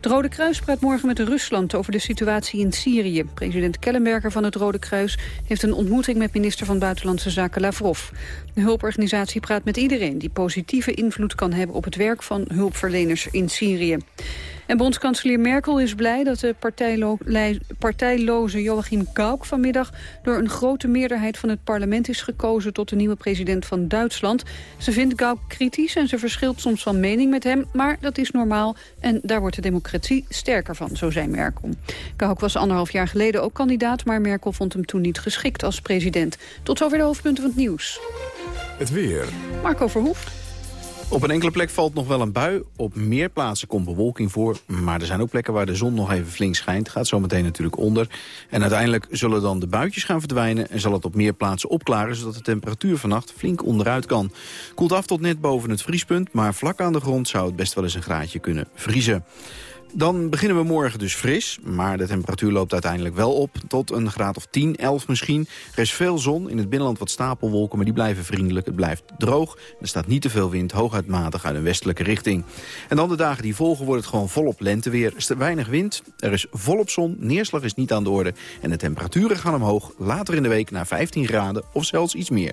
Het Rode Kruis praat morgen met Rusland over de situatie in Syrië. President Kellenberger van het Rode Kruis heeft een ontmoeting met minister van Buitenlandse Zaken Lavrov. De hulporganisatie praat met iedereen die positieve invloed kan hebben op het werk van hulpverleners in Syrië. En bondskanselier Merkel is blij dat de partijlo partijloze Joachim Gauck vanmiddag door een grote meerderheid van het parlement is gekozen tot de nieuwe president van Duitsland. Ze vindt Gauck kritisch en ze verschilt soms van mening met hem, maar dat is normaal en daar wordt de democratie sterker van, zo zei Merkel. Gauck was anderhalf jaar geleden ook kandidaat, maar Merkel vond hem toen niet geschikt als president. Tot zover de hoofdpunten van het nieuws. Het weer. Marco Verhoef. Op een enkele plek valt nog wel een bui. Op meer plaatsen komt bewolking voor. Maar er zijn ook plekken waar de zon nog even flink schijnt. Gaat zo meteen natuurlijk onder. En uiteindelijk zullen dan de buitjes gaan verdwijnen... en zal het op meer plaatsen opklaren... zodat de temperatuur vannacht flink onderuit kan. Koelt af tot net boven het vriespunt... maar vlak aan de grond zou het best wel eens een graadje kunnen vriezen. Dan beginnen we morgen dus fris, maar de temperatuur loopt uiteindelijk wel op tot een graad of 10, 11 misschien. Er is veel zon, in het binnenland wat stapelwolken, maar die blijven vriendelijk. Het blijft droog, er staat niet te veel wind, hooguit matig uit een westelijke richting. En dan de dagen die volgen wordt het gewoon volop lenteweer. Er is weinig wind, er is volop zon, neerslag is niet aan de orde... en de temperaturen gaan omhoog, later in de week naar 15 graden of zelfs iets meer.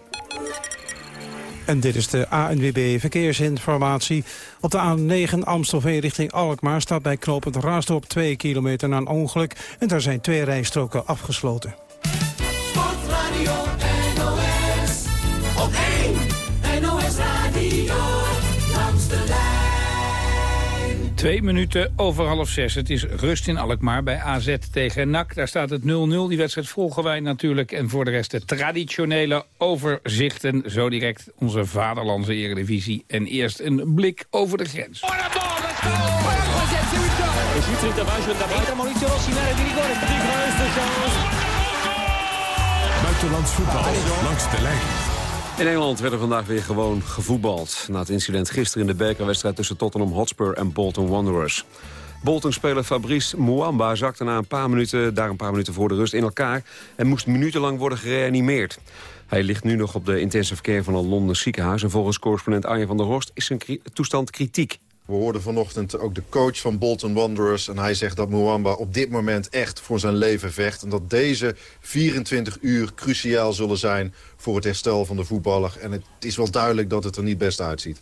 En dit is de ANWB Verkeersinformatie. Op de A9 Amstelveen richting Alkmaar staat bij knooppunt Raasdorp 2 kilometer na een ongeluk. En daar zijn twee rijstroken afgesloten. Twee minuten over half zes. Het is rust in Alkmaar bij AZ tegen NAC. Daar staat het 0-0. Die wedstrijd volgen wij natuurlijk. En voor de rest de traditionele overzichten. Zo direct onze vaderlandse eredivisie. En eerst een blik over de grens. Buitenlands voetbal langs de lijn. In Engeland werd er vandaag weer gewoon gevoetbald. Na het incident gisteren in de bekerwedstrijd tussen Tottenham Hotspur en Bolton Wanderers. Bolton-speler Fabrice Muamba zakte na een paar minuten, daar een paar minuten voor de rust in elkaar... en moest minutenlang worden gereanimeerd. Hij ligt nu nog op de intensive care van een Londen ziekenhuis... en volgens correspondent Arjen van der Horst is zijn toestand kritiek. We hoorden vanochtend ook de coach van Bolton Wanderers... en hij zegt dat Muamba op dit moment echt voor zijn leven vecht... en dat deze 24 uur cruciaal zullen zijn voor het herstel van de voetballer. En het is wel duidelijk dat het er niet best uitziet.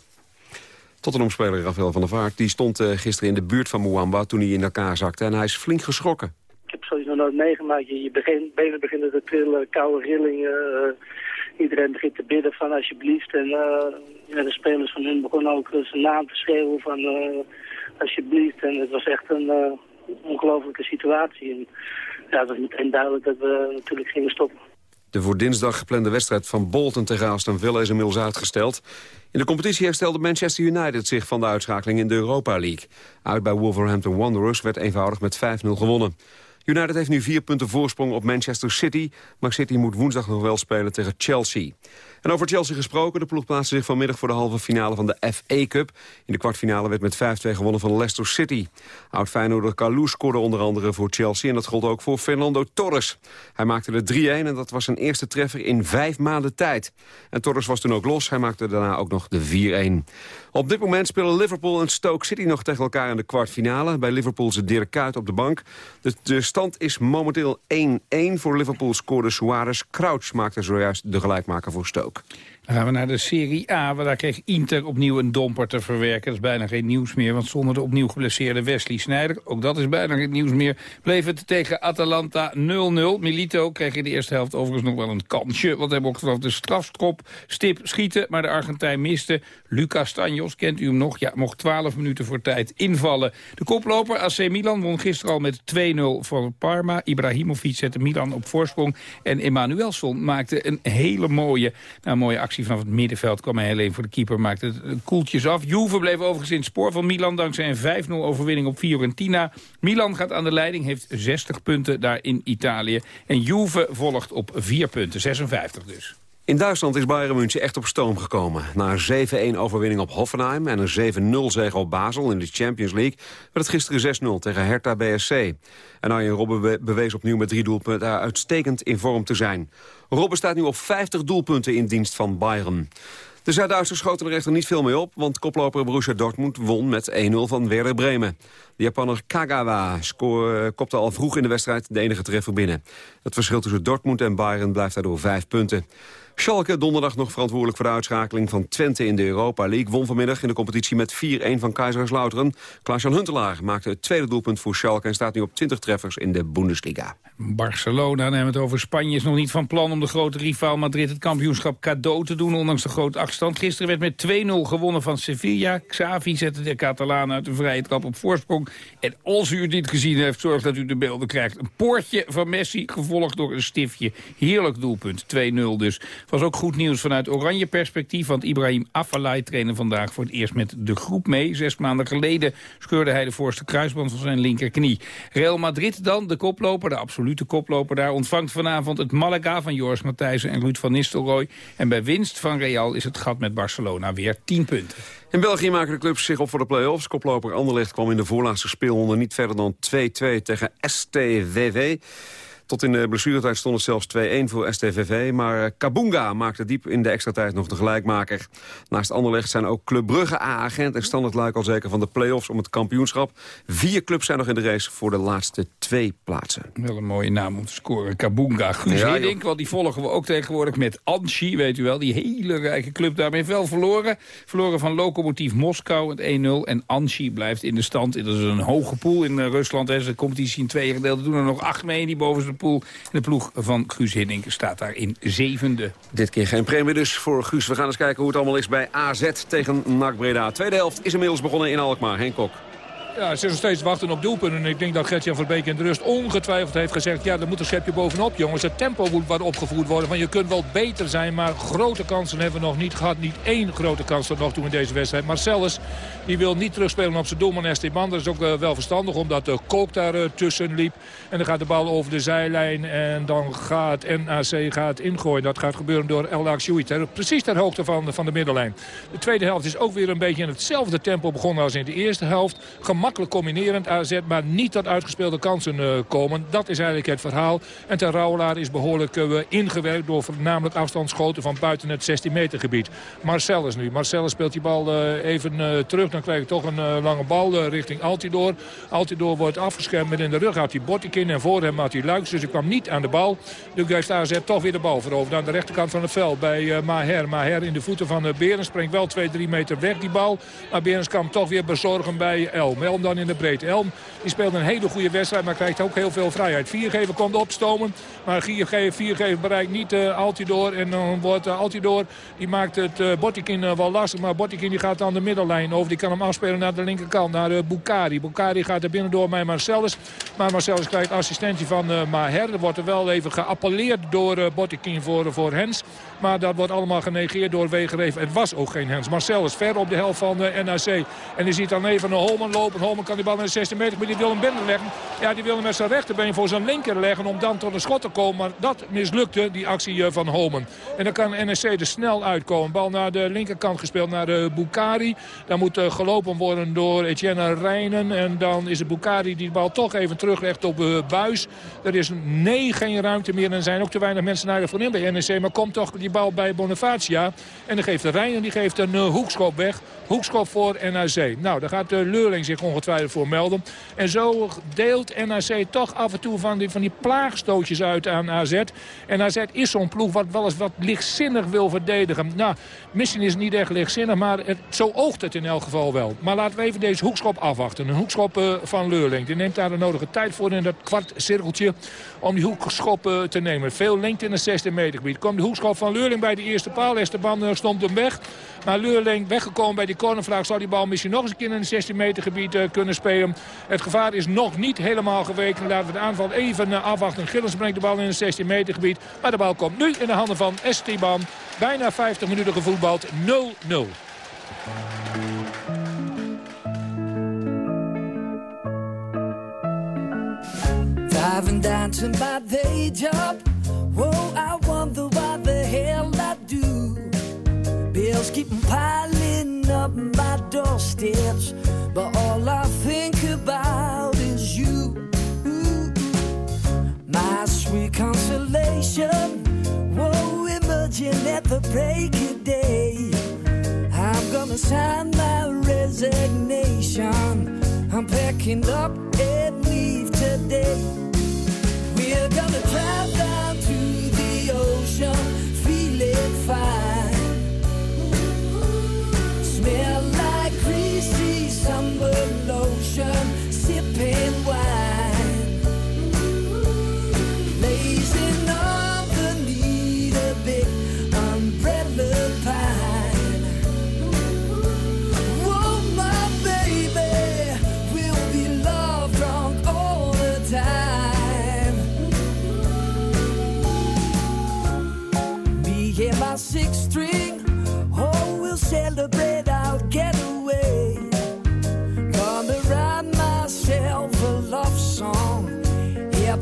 Tottenham-speler Rafael van der Vaart die stond uh, gisteren in de buurt van Muamba... toen hij in elkaar zakte en hij is flink geschrokken. Ik heb sowieso nooit meegemaakt. Je, je begin, benen beginnen te trillen, koude rillingen... Uh, iedereen begint te bidden van alsjeblieft. En ja, de spelers van hun begonnen ook zijn naam te schreeuwen van alsjeblieft. En het was echt een ongelofelijke situatie. En ja, het was meteen duidelijk dat we natuurlijk gingen stoppen. De voor dinsdag geplande wedstrijd van Bolton tegen Aston Villa is inmiddels uitgesteld. In de competitie herstelde Manchester United zich van de uitschakeling in de Europa League. Uit bij Wolverhampton Wanderers werd eenvoudig met 5-0 gewonnen. United heeft nu vier punten voorsprong op Manchester City... maar City moet woensdag nog wel spelen tegen Chelsea. En over Chelsea gesproken, de ploeg plaatste zich vanmiddag voor de halve finale van de FA Cup. In de kwartfinale werd met 5-2 gewonnen van Leicester City. Oud-Feyenoorder Kalou scoorde onder andere voor Chelsea en dat gold ook voor Fernando Torres. Hij maakte de 3-1 en dat was zijn eerste treffer in vijf maanden tijd. En Torres was toen ook los, hij maakte daarna ook nog de 4-1. Op dit moment spelen Liverpool en Stoke City nog tegen elkaar in de kwartfinale. Bij Liverpool zit Dirk Kuyt op de bank. De stand is momenteel 1-1. Voor Liverpool scoorde Suarez. Crouch maakte zojuist de gelijkmaker voor Stoke. Dan gaan we naar de Serie A, waar daar kreeg Inter opnieuw een domper te verwerken. Dat is bijna geen nieuws meer, want zonder de opnieuw geblesseerde Wesley Sneijder... ook dat is bijna geen nieuws meer, bleef het tegen Atalanta 0-0. Milito kreeg in de eerste helft overigens nog wel een kansje... want hij mocht vanaf de strafstrop stip schieten, maar de Argentijn miste. Lucas Tanjos, kent u hem nog? Ja, mocht 12 minuten voor tijd invallen. De koploper AC Milan won gisteren al met 2-0 voor Parma. Ibrahimovic zette Milan op voorsprong. En Emmanuelson maakte een hele mooie, nou, mooie actie vanaf het middenveld kwam hij alleen voor de keeper. Maakte het koeltjes af. Juve bleef overigens in het spoor van Milan dankzij een 5-0 overwinning op Fiorentina. Milan gaat aan de leiding, heeft 60 punten daar in Italië. En Juve volgt op 4 punten, 56 dus. In Duitsland is Bayern München echt op stoom gekomen. Na een 7-1 overwinning op Hoffenheim en een 7-0 zege op Basel in de Champions League... werd het gisteren 6-0 tegen Hertha BSC. En Arjen Robben bewees opnieuw met drie doelpunten uitstekend in vorm te zijn. Robben staat nu op 50 doelpunten in dienst van Bayern. De Zuid-Duitsers schoten er echter niet veel mee op... want koploper Borussia Dortmund won met 1-0 van Werder Bremen. De Japanner Kagawa score, kopte al vroeg in de wedstrijd de enige treffer binnen. Het verschil tussen Dortmund en Bayern blijft daardoor vijf punten. Schalke, donderdag nog verantwoordelijk voor de uitschakeling van Twente in de Europa League... won vanmiddag in de competitie met 4-1 van Kaiserslautern. Klaas-Jan Huntelaar maakte het tweede doelpunt voor Schalke... en staat nu op 20 treffers in de Bundesliga. Barcelona, dan hebben we het over Spanje, is nog niet van plan om de grote rivaal Madrid het kampioenschap cadeau te doen, ondanks de grote achterstand. Gisteren werd met 2-0 gewonnen van Sevilla. Xavi zette de Catalanen uit de vrije trap op voorsprong. En als u dit gezien heeft, zorg dat u de beelden krijgt. Een poortje van Messi, gevolgd door een stiftje. Heerlijk doelpunt, 2-0 dus. was ook goed nieuws vanuit oranje perspectief, want Ibrahim Afellay trainde vandaag voor het eerst met de groep mee. Zes maanden geleden scheurde hij de voorste kruisband van zijn linkerknie. Real Madrid dan, de koploper, de absolute koploper daar ontvangt vanavond het Malaga van Joris Matthijssen en Ruud van Nistelrooy. En bij winst van Real is het gat met Barcelona weer 10 punten. In België maken de clubs zich op voor de play-offs. Koploper Anderlecht kwam in de voorlaatste speelronde niet verder dan 2-2 tegen STWW. Tot in de blessuretijd stond het zelfs 2-1 voor STVV. Maar eh, Kabunga maakte diep in de extra tijd nog de gelijkmaker. Naast Anderlecht zijn ook Club Brugge, A-agent en Standard Luik al zeker van de play-offs om het kampioenschap. Vier clubs zijn nog in de race voor de laatste twee plaatsen. Wel een mooie naam om te scoren. Kabunga. Guus ja, Hiddink, want die volgen we ook tegenwoordig met Anchi, weet u wel. Die hele rijke club daarmee wel verloren. Verloren van Lokomotief Moskou met 1-0. En Anchi blijft in de stand. Dat is een hoge pool in eh, Rusland. Hè. De competitie in twee gedeelten doen er nog acht mee. Die bovenste pool. De ploeg van Guus Hiddink staat daar in zevende. Dit keer geen premie dus voor Guus. We gaan eens kijken hoe het allemaal is bij AZ tegen NAC Breda. Tweede helft is inmiddels begonnen in Alkmaar. Henk Kok. Ja, ze nog steeds wachten op doelpunten. En ik denk dat Gertjan Verbeek in de rust ongetwijfeld heeft gezegd... ja, er moet een schepje bovenop, jongens. Het tempo moet wat opgevoerd worden. Want je kunt wel beter zijn, maar grote kansen hebben we nog niet gehad. Niet één grote kans tot nog toe in deze wedstrijd. Marcellus, die wil niet terugspelen op zijn doelman Esteban. Dat is ook uh, wel verstandig, omdat de Kook daar uh, tussen liep. En dan gaat de bal over de zijlijn. En dan gaat NAC gaat ingooien. Dat gaat gebeuren door El Akshoui. Precies ter hoogte van, van de middenlijn. De tweede helft is ook weer een beetje in hetzelfde tempo begonnen als in de eerste helft makkelijk combinerend AZ, maar niet tot uitgespeelde kansen uh, komen. Dat is eigenlijk het verhaal. En Ter Rauwelaar is behoorlijk uh, ingewerkt door voornamelijk afstandsschoten van buiten het 16 meter gebied. Marcellus nu. Marcellus speelt die bal uh, even terug. Dan krijg je toch een lange bal richting Altidor. Altidor wordt afgeschermd met in de rug houdt hij Bottikin en voor hem had hij Luiks. Dus hij kwam niet aan de bal. Nu heeft AZ toch weer de bal veroverd aan de rechterkant van het veld bij Maher. Maher in de voeten van Berens springt wel 2-3 meter weg die bal. Maar Berens kan toch weer bezorgen bij Elm. Elm dan in de breedte. Elm die speelt een hele goede wedstrijd, maar krijgt ook heel veel vrijheid. Viergever komt opstomen, maar Viergever bereikt niet uh, Altidor. En dan wordt uh, Altidor, die maakt het uh, wel lastig. Maar Bottikin die gaat dan de middellijn over. Die kan hem afspelen naar de linkerkant, naar Bukari. Bukari gaat er binnen door bij Marcellus. Maar Marcellus krijgt assistentie van Maher. Er wordt er wel even geappelleerd door Bottikin voor, voor Hens. Maar dat wordt allemaal genegeerd door Wegereef. Het was ook geen Hens. Marcellus ver op de helft van de NAC. En je ziet dan even een Holman lopen Holmen kan die bal naar de 16 meter. Maar die wil hem binnen leggen. Ja, die wil hem met zijn rechterbeen voor zijn linker leggen. Om dan tot een schot te komen. Maar dat mislukte, die actie van Holmen. En dan kan NSC er snel uitkomen. Bal naar de linkerkant gespeeld naar de Bukari. Dan moet gelopen worden door Etienne Rijnen. En dan is het Bukari die de bal toch even teruglegt op Buis. Er is nee, geen ruimte meer. En zijn ook te weinig mensen naar de voorin bij NEC. Maar komt toch die bal bij Bonifacia. En dan geeft de Rijnen die geeft een hoekschop weg. Hoekschop voor NAC. Nou, daar gaat de Leurling zich ongetwijfeld voor melden. En zo deelt NAC toch af en toe van die, van die plaagstootjes uit aan AZ. En AZ is zo'n ploeg wat wel eens wat lichtzinnig wil verdedigen. Nou, misschien is het niet echt lichtzinnig, maar het, zo oogt het in elk geval wel. Maar laten we even deze hoekschop afwachten. Een hoekschop uh, van Leurling. Die neemt daar de nodige tijd voor in dat kwartcirkeltje om die hoekschop uh, te nemen. Veel lengte in het 16 meter gebied. Komt de hoekschop van Leurling bij de eerste paal. Esteban stond hem weg. Maar Leurling weggekomen bij die cornervraag. Zal die bal misschien nog eens een keer in het 16 meter gebied uh, kunnen spelen. Het gevaar is nog niet helemaal geweken. Laten we de aanval even afwachten. Gillens brengt de bal in het 16 meter gebied. Maar de bal komt nu in de handen van Esteban. Bijna 50 minuten gevoetbald. 0-0. Driving down to my day job. Whoa, I the hell. Bills keep piling up my doorsteps, but all I think about is you. Ooh, my sweet consolation. Whoa, emerging at the break of day. I'm gonna sign my resignation. I'm packing up and leave today. We're gonna drive down to the ocean, feeling fine.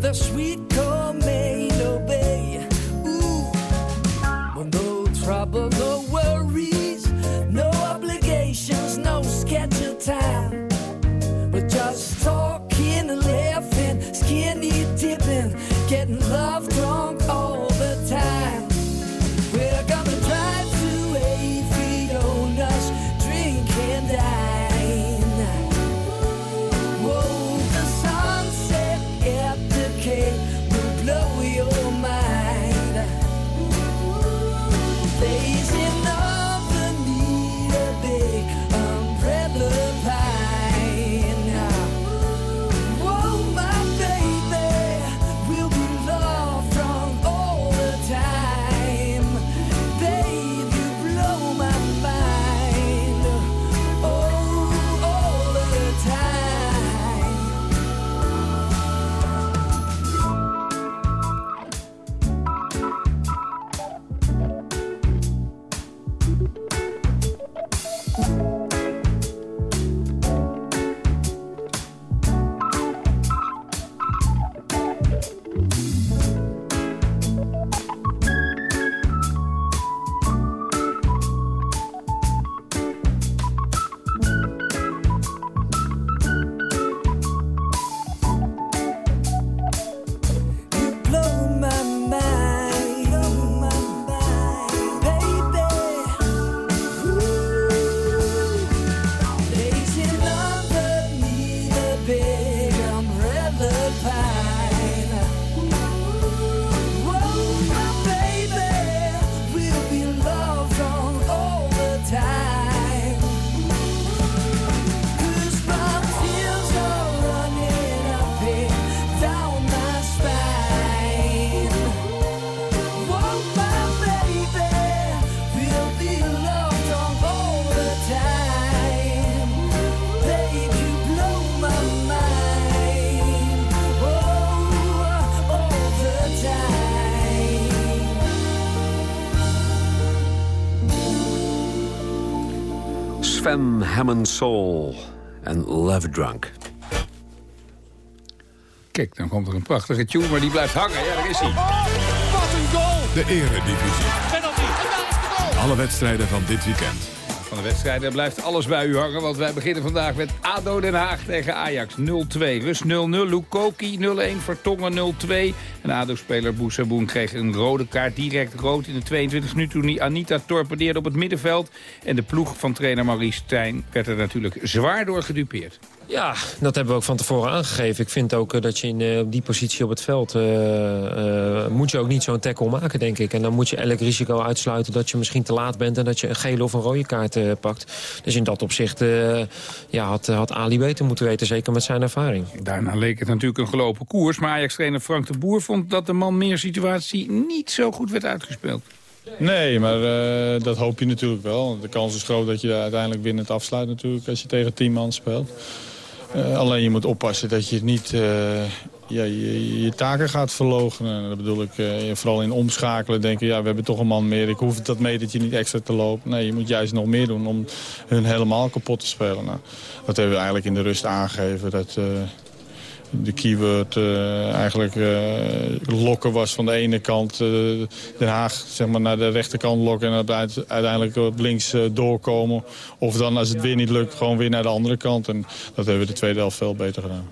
The sweet Camino Bay. Ooh, no trouble, no worries, no obligations, no scheduled time. We're just talking and laughing, skinny dipping, getting love Hammond Soul. en Love Drunk. Kijk, dan komt er een prachtige tune, maar die blijft hangen. Ja, daar is hij. Wat een goal! De eredivisie. Penalty. Alle wedstrijden van dit weekend. Van de wedstrijden blijft alles bij u hangen, want wij beginnen vandaag met ADO Den Haag tegen Ajax 0-2. Rust 0-0, Lukoki 0-1, Vertongen 0-2. En ADO-speler Boeseboen kreeg een rode kaart, direct rood in de 22 minuten... toen hij Anita torpedeerde op het middenveld. En de ploeg van trainer Maurice Stijn werd er natuurlijk zwaar door gedupeerd. Ja, dat hebben we ook van tevoren aangegeven. Ik vind ook eh, dat je in eh, op die positie op het veld... eh, moet je ook niet zo'n tackle maken, denk ik. En dan moet je elk risico uitsluiten dat je misschien te laat bent... en dat je een gele of een rode kaart pakt. Dus in dat opzicht ja, had, had Ali beter moeten weten, zeker met zijn ervaring. Daarna leek het natuurlijk een gelopen koers. Maar Ajax-trainer Frank de Boer vond dat de man meer situatie niet zo goed werd uitgespeeld. Nee, maar eh, dat hoop je natuurlijk wel. De kans is groot dat je uiteindelijk winnend afsluit natuurlijk als je tegen tien man speelt. Eh, alleen je moet oppassen dat je niet eh, je, je taken gaat verloochenen. Dat bedoel ik vooral in omschakelen denken, ja, we hebben toch een man meer. Ik hoef dat metertje niet extra te lopen. Nee, je moet juist nog meer doen om hun helemaal kapot te spelen. Nou, dat hebben we eigenlijk in de rust aangegeven. Dat, de keyword eh, eigenlijk eh, lokken was van de ene kant. eh, Den Haag zeg maar, naar de rechterkant lokken en uit- uiteindelijk op links doorkomen. Of dan als het weer niet lukt gewoon weer naar de andere kant. En dat hebben we de tweede helft veel beter gedaan.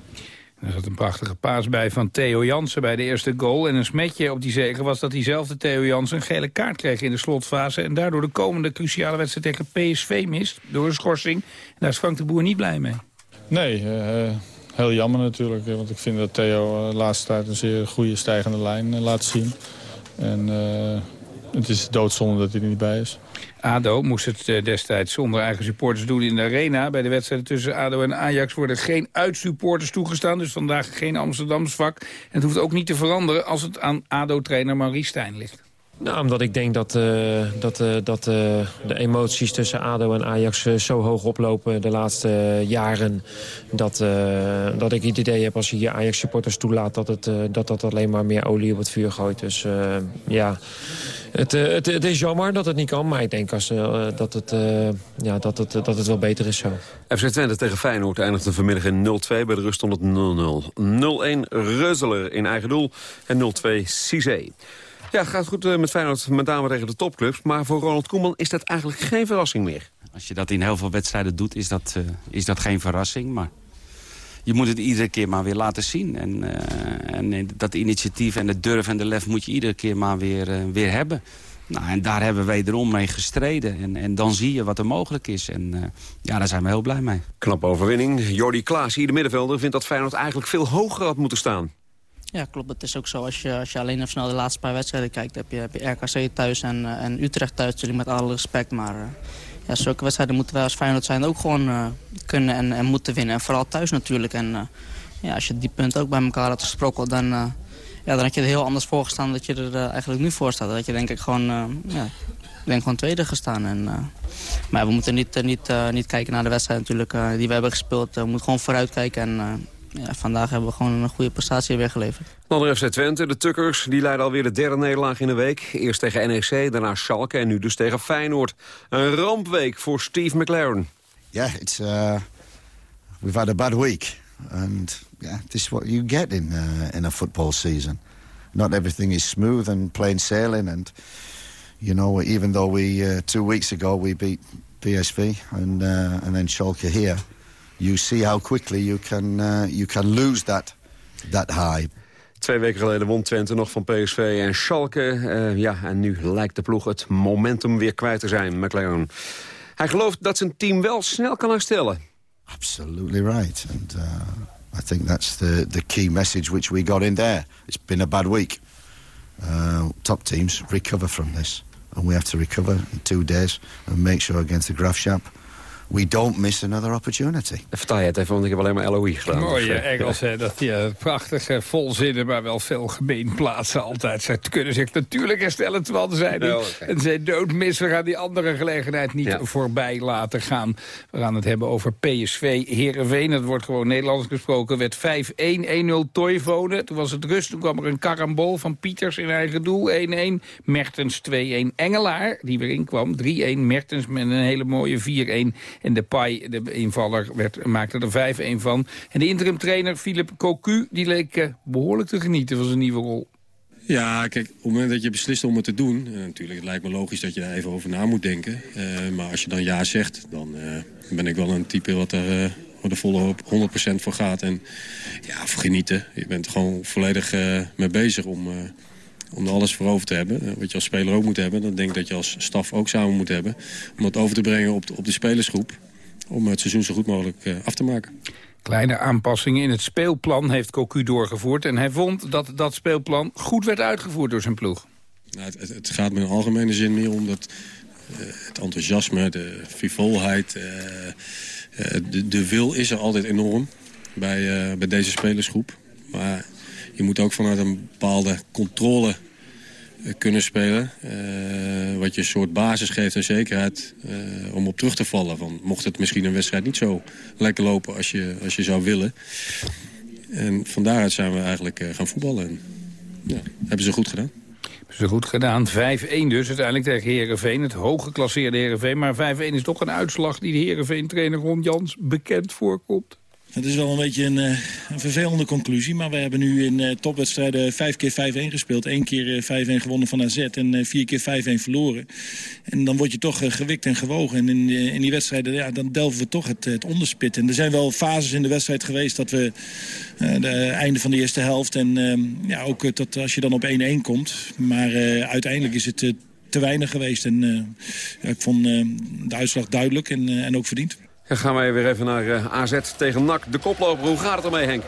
Er zat een prachtige paas bij van Theo Jansen bij de eerste goal. En een smetje op die zegen was dat diezelfde Theo Jansen een gele kaart kreeg in de slotfase. En daardoor de komende cruciale wedstrijd tegen PSV mist door een schorsing. En daar is Frank de Boer niet blij mee. Nee, eh, heel jammer natuurlijk. Want ik vind dat Theo eh, de laatste tijd een zeer goede stijgende lijn eh, laat zien. En eh, het is doodzonde dat hij er niet bij is. ADO moest het destijds zonder eigen supporters doen in de arena. Bij de wedstrijden tussen ADO en Ajax worden geen uitsupporters toegestaan. Dus vandaag geen Amsterdams vak. En het hoeft ook niet te veranderen als het aan ADO-trainer Maurice Stijn ligt. Nou, omdat ik denk dat, eh, dat, eh, dat eh, de emoties tussen ADO en Ajax zo hoog oplopen de laatste jaren. Dat, dat ik het idee heb als je je Ajax-supporters toelaat dat, het, dat dat alleen maar meer olie op het vuur gooit. Dus ja, het, het, het is jammer dat het niet kan. Maar ik denk als, dat, het, ja, dat, het, dat het wel beter is zo. FC Twente tegen Feyenoord eindigde vanmiddag in 0-2. Bij de rust stond het 0-0. 0-1 Reuzeler in eigen doel en 0-2 Cizé. Ja, het gaat goed eh, met Feyenoord, met name tegen de topclubs. Maar voor Ronald Koeman is dat eigenlijk geen verrassing meer. Als je dat in heel veel wedstrijden doet, is dat, eh, is dat geen verrassing. Maar je moet het iedere keer maar weer laten zien. En, eh, en dat initiatief en de durf en de lef moet je iedere keer maar weer, weer hebben. Nou, en daar hebben we wederom mee gestreden. En, en dan zie je wat er mogelijk is. En eh, ja, daar zijn we heel blij mee. Knappe overwinning. Jordi Klaas, hier de middenvelder, vindt dat Feyenoord eigenlijk veel hoger had moeten staan. Ja, klopt. Het is ook zo. Als je, als je alleen even snel de laatste paar wedstrijden kijkt... heb je, heb je RKC thuis en, eh, en Utrecht thuis, natuurlijk met alle respect. Maar eh, ja, zulke wedstrijden moeten wij als Feyenoord zijn ook gewoon eh, kunnen en, en moeten winnen. En vooral thuis natuurlijk. En ja, als je die punten ook bij elkaar had gesproken... dan, ja, dan had je er heel anders voor gestaan dat je er eigenlijk nu voor staat. Dat je denk ik gewoon, eh, ja, denk gewoon tweede gestaan. En, maar we moeten niet, niet, niet kijken naar de wedstrijd natuurlijk die we hebben gespeeld. we moeten gewoon vooruitkijken en... ja, vandaag hebben we gewoon een goede prestatie weer geleverd. Dan de FC Twente, de Tukkers, die leiden alweer de derde nederlaag in de week. Eerst tegen NEC, daarna Schalke en nu dus tegen Feyenoord. Een rampweek voor Steve McLaren. Yeah, it's uh, we've had a bad week, and yeah, this is what you get in uh, in a football season. Not everything is smooth and plain sailing, and you know, even though we uh, two weeks ago we beat PSV and uh, and then Schalke here, you see how quickly you can uh, you can lose that that high. Twee weken geleden won Twente nog van PSV en Schalke. Eh, ja, en nu lijkt de ploeg het momentum weer kwijt te zijn, McLaren. Hij gelooft dat zijn team wel snel kan herstellen. Absolutely right, and uh, I think that's the the key message which we got in there. It's been a bad week. Uh, top teams recover from this, and we have to recover in two days and make sure against the Graafschap we don't miss another opportunity. Vertaal je het even, want ik heb alleen maar LOI gedaan. Mooie Dus, eh, Engels, hè. Dat, ja, prachtige volzinnen, maar wel veel gemeen plaatsen altijd. Ze kunnen zich natuurlijk herstellen, terwijl ze zijn Ja, niet. oké. En zij doodmis, we gaan die andere gelegenheid niet Ja. voorbij laten gaan. We gaan het hebben over PSV Heerenveen. Het wordt gewoon Nederlands gesproken. werd 5-1, 1-0 Toivonen. Toen was het rust, toen kwam er een karambol van Pieters in eigen doel. 1-1, Mertens 2-1. Engelaar, die weer inkwam, 3-1. Mertens met een hele mooie 4-1. En de Pai, de invaller, werd, maakte er 5-1 van. En de interim-trainer Philip Cocu, die leek behoorlijk te genieten van zijn nieuwe rol. Ja, kijk, op het moment dat je beslist om het te doen... Uh, natuurlijk, het lijkt me logisch dat je daar even over na moet denken. Uh, maar als je dan ja zegt, dan ben ik wel een type wat er de volle 100% voor gaat. En ja, genieten. Je bent er gewoon volledig mee bezig om, om alles voor over te hebben. wat je als speler ook moet hebben. Dat denk ik dat je als staf ook samen moet hebben. Om dat over te brengen op de, op de spelersgroep. Om het seizoen zo goed mogelijk af te maken. Kleine aanpassingen in het speelplan heeft Cocu doorgevoerd... en hij vond dat dat speelplan goed werd uitgevoerd door zijn ploeg. Nou, het, het, gaat me in algemene zin meer om dat uh, het enthousiasme, de frivolheid... Uh, uh, de, de, wil is er altijd enorm bij, bij deze spelersgroep. Maar je moet ook vanuit een bepaalde controle eh, kunnen spelen. Uh, wat je een soort basis geeft en zekerheid uh, om op terug te vallen. Van, mocht het misschien een wedstrijd niet zo lekker lopen als je, als je zou willen. En van daaruit zijn we eigenlijk gaan voetballen. En, ja, hebben ze goed gedaan. Hebben ze goed gedaan. 5-1 dus uiteindelijk tegen Herenveen. Het hooggeklasseerde Herenveen. Maar 5-1 is toch een uitslag die de Herenveen-trainer Ron Jans bekend voorkomt. Het is wel een beetje een, uh, een vervelende conclusie. Maar we hebben nu in uh, topwedstrijden vijf keer 5-1 gespeeld. Eén keer uh, eh, 5-1 gewonnen van AZ en vier keer 5-1 verloren. En dan word je toch gewikt en gewogen. En in, in die wedstrijden, ja, dan delven we toch het, het onderspit. En er zijn wel fases in de wedstrijd geweest dat we... de einde van de eerste helft en ehm, ja, ook dat als je dan op 1-1 komt. Maar uiteindelijk is het te weinig geweest. En ja, ik vond de uitslag duidelijk en, en ook verdiend. Dan gaan wij weer even naar uh, AZ tegen NAC. De koploper, hoe gaat het ermee Henk?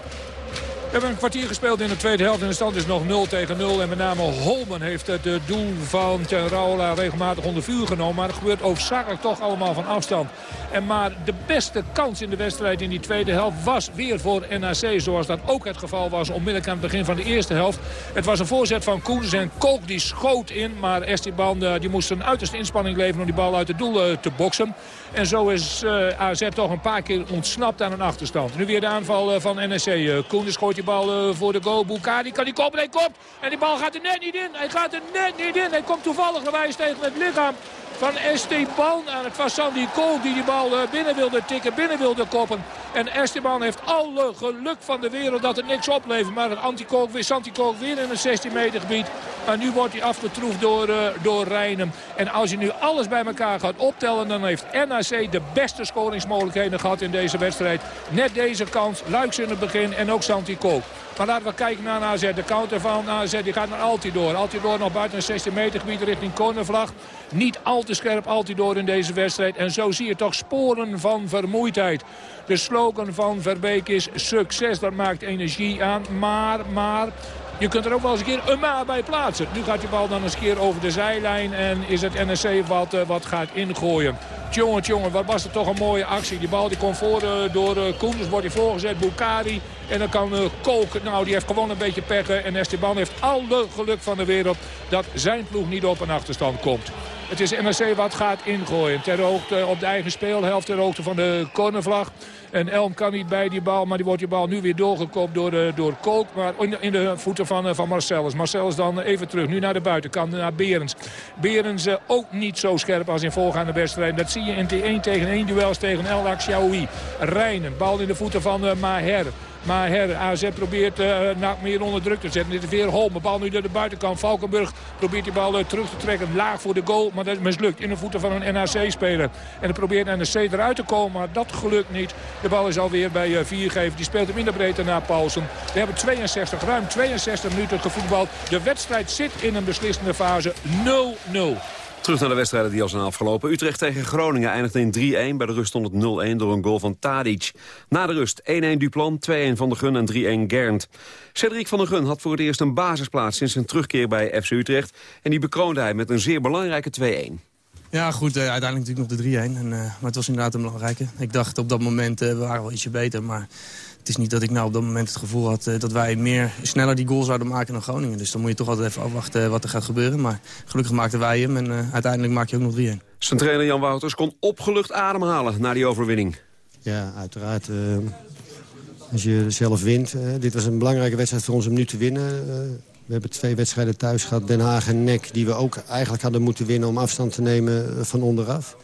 We hebben een kwartier gespeeld in de tweede helft en de stand is nog 0 tegen 0. En met name Holmen heeft het doel van Ten Raula regelmatig onder vuur genomen. Maar het gebeurt overzakelijk toch allemaal van afstand. En maar de beste kans in de wedstrijd in die tweede helft was weer voor NAC. Zoals dat ook het geval was onmiddellijk aan het begin van de eerste helft. Het was een voorzet van Koens en Kook die schoot in. Maar Esteban eh, die moest een uiterste inspanning leveren om die bal uit het doel eh, te boksen. En zo is eh, AZ toch een paar keer ontsnapt aan een achterstand. Nu weer de aanval van NAC. Uh, Koen gooit die bal voor de goal. Bukari kan die koppen. Hij kopt. En die bal gaat er net niet in. Hij gaat er net niet in. Hij komt toevallig wijs tegen het lichaam van Esteban. En het was Sandy Kool die die bal eh, binnen wilde tikken, binnen wilde koppen. En Esteban heeft alle geluk van de wereld dat het niks oplevert. Maar Antikolk weer, weer in een 16 meter gebied. Maar nu wordt hij afgetroefd door, uh, door Rijnen. En als je nu alles bij elkaar gaat optellen... dan heeft NAC de beste scoringsmogelijkheden gehad in deze wedstrijd. Net deze kans, Luiks in het begin en ook Santi Kool. Maar laten we kijken naar AZ. De counter van AZ die gaat naar Altidoor. Altidoor nog buiten een 16 meter gebied richting cornervlag. Niet al te scherp Altidoor in deze wedstrijd. En zo zie je toch sporen van vermoeidheid. De slogan van Verbeek is succes. Dat maakt energie aan. Maar, maar... Je kunt er ook wel eens een keer een maar bij plaatsen. Nu gaat die bal dan eens een keer over de zijlijn. En is het NSC wat, uh, wat gaat ingooien. Tjonge, tjonge, wat was het toch een mooie actie. Die bal die komt voor uh, door uh, Koenders, wordt hij voorgezet. Bukari. En dan kan uh, nou die heeft gewoon een beetje pekken. En Esteban heeft alle geluk van de wereld dat zijn ploeg niet op een achterstand komt. Het is NRC wat gaat ingooien. Ter hoogte op de eigen speelhelft, ter hoogte van de cornervlag. En Elm kan niet bij die bal, maar die wordt die bal nu weer doorgekoopt door, de, door Kolk. Maar in de, voeten van, van Marcellus. Marcellus dan even terug, nu naar de buitenkant, naar Berens. Berens ook niet zo scherp als in voorgaande wedstrijden. Dat zie je in de 1 tegen 1 duels tegen El Akshaoui. Rijnen, bal in de voeten van Maher. Maar her, AZ probeert uh, meer onder druk te zetten. Dit is weer Holm. Bal nu naar de buitenkant. Valkenburg probeert die bal uh, terug te trekken. Laag voor de goal. Maar dat mislukt. In de voeten van een NAC-speler. En dan probeert NAC eruit te komen. Maar dat gelukt niet. De bal is alweer bij uh, Viergever. Die speelt hem in de breedte naar Paulsen. We hebben 62, ruim 62 minuten gevoetbald. De wedstrijd zit in een beslissende fase 0-0. Terug naar de wedstrijden die al zijn afgelopen. Utrecht tegen Groningen eindigde in 3-1. Bij de rust stond het 0-1 door een goal van Tadic. Na de rust 1-1 Duplan, 2-1 Van der Gun en 3-1 Gernd. Cedric van der Gun had voor het eerst een basisplaats sinds zijn terugkeer bij FC Utrecht. En die bekroonde hij met een zeer belangrijke 2-1. Ja, goed, uh, uiteindelijk natuurlijk nog de 3-1. Uh, maar het was inderdaad een belangrijke. Ik dacht op dat moment, uh, we waren wel ietsje beter. Maar het is niet dat ik nou op dat moment het gevoel had... dat wij meer, sneller die goal zouden maken dan Groningen. Dus dan moet je toch altijd even afwachten wat er gaat gebeuren. Maar gelukkig maakten wij hem en uiteindelijk maak je ook nog 3-1. Zijn trainer Jan Wouters kon opgelucht ademhalen na die overwinning. Ja, uiteraard. als je zelf wint. dit was een belangrijke wedstrijd voor ons om nu te winnen. We hebben twee wedstrijden thuis gehad, Den Haag en NEC... die we ook eigenlijk hadden moeten winnen om afstand te nemen van onderaf.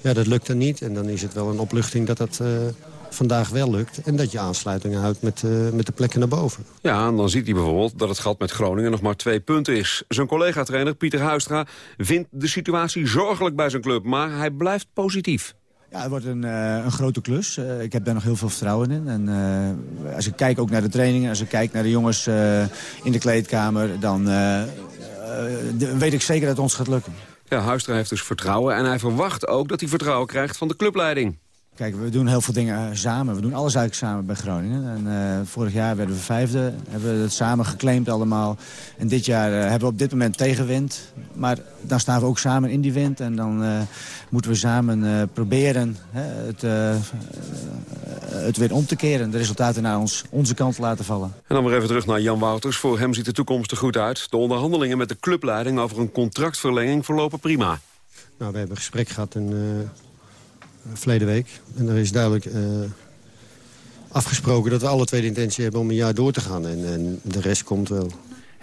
Ja, dat lukt dan niet. En dan is het wel een opluchting dat dat vandaag wel lukt. En dat je aansluiting houdt met, met de plekken naar boven. Ja, en dan ziet hij bijvoorbeeld dat het gat met Groningen nog maar twee punten is. Zijn collega-trainer Pieter Huistra vindt de situatie zorgelijk bij zijn club. Maar hij blijft positief. Ja, het wordt een, uh, een grote klus. Uh, ik heb daar nog heel veel vertrouwen in. En uh, als ik kijk ook naar de trainingen, als ik kijk naar de jongens in de kleedkamer... dan weet ik zeker dat het ons gaat lukken. Ja, Huistra heeft dus vertrouwen en hij verwacht ook dat hij vertrouwen krijgt van de clubleiding. Kijk, we doen heel veel dingen samen. We doen alles eigenlijk samen bij Groningen. En, uh, vorig jaar werden we vijfde, hebben we het samen geclaimd allemaal. En dit jaar uh, hebben we op dit moment tegenwind. Maar dan staan we ook samen in die wind. En dan uh, moeten we samen proberen het, het weer om te keren. De resultaten naar ons, onze kant te laten vallen. En dan weer even terug naar Jan Wouters. Voor hem ziet de toekomst er goed uit. De onderhandelingen met de clubleiding over een contractverlenging verlopen prima. Nou, we hebben een gesprek gehad en verleden week. En er is duidelijk uh, afgesproken dat we alle twee de intentie hebben om een jaar door te gaan. En, en de rest komt wel.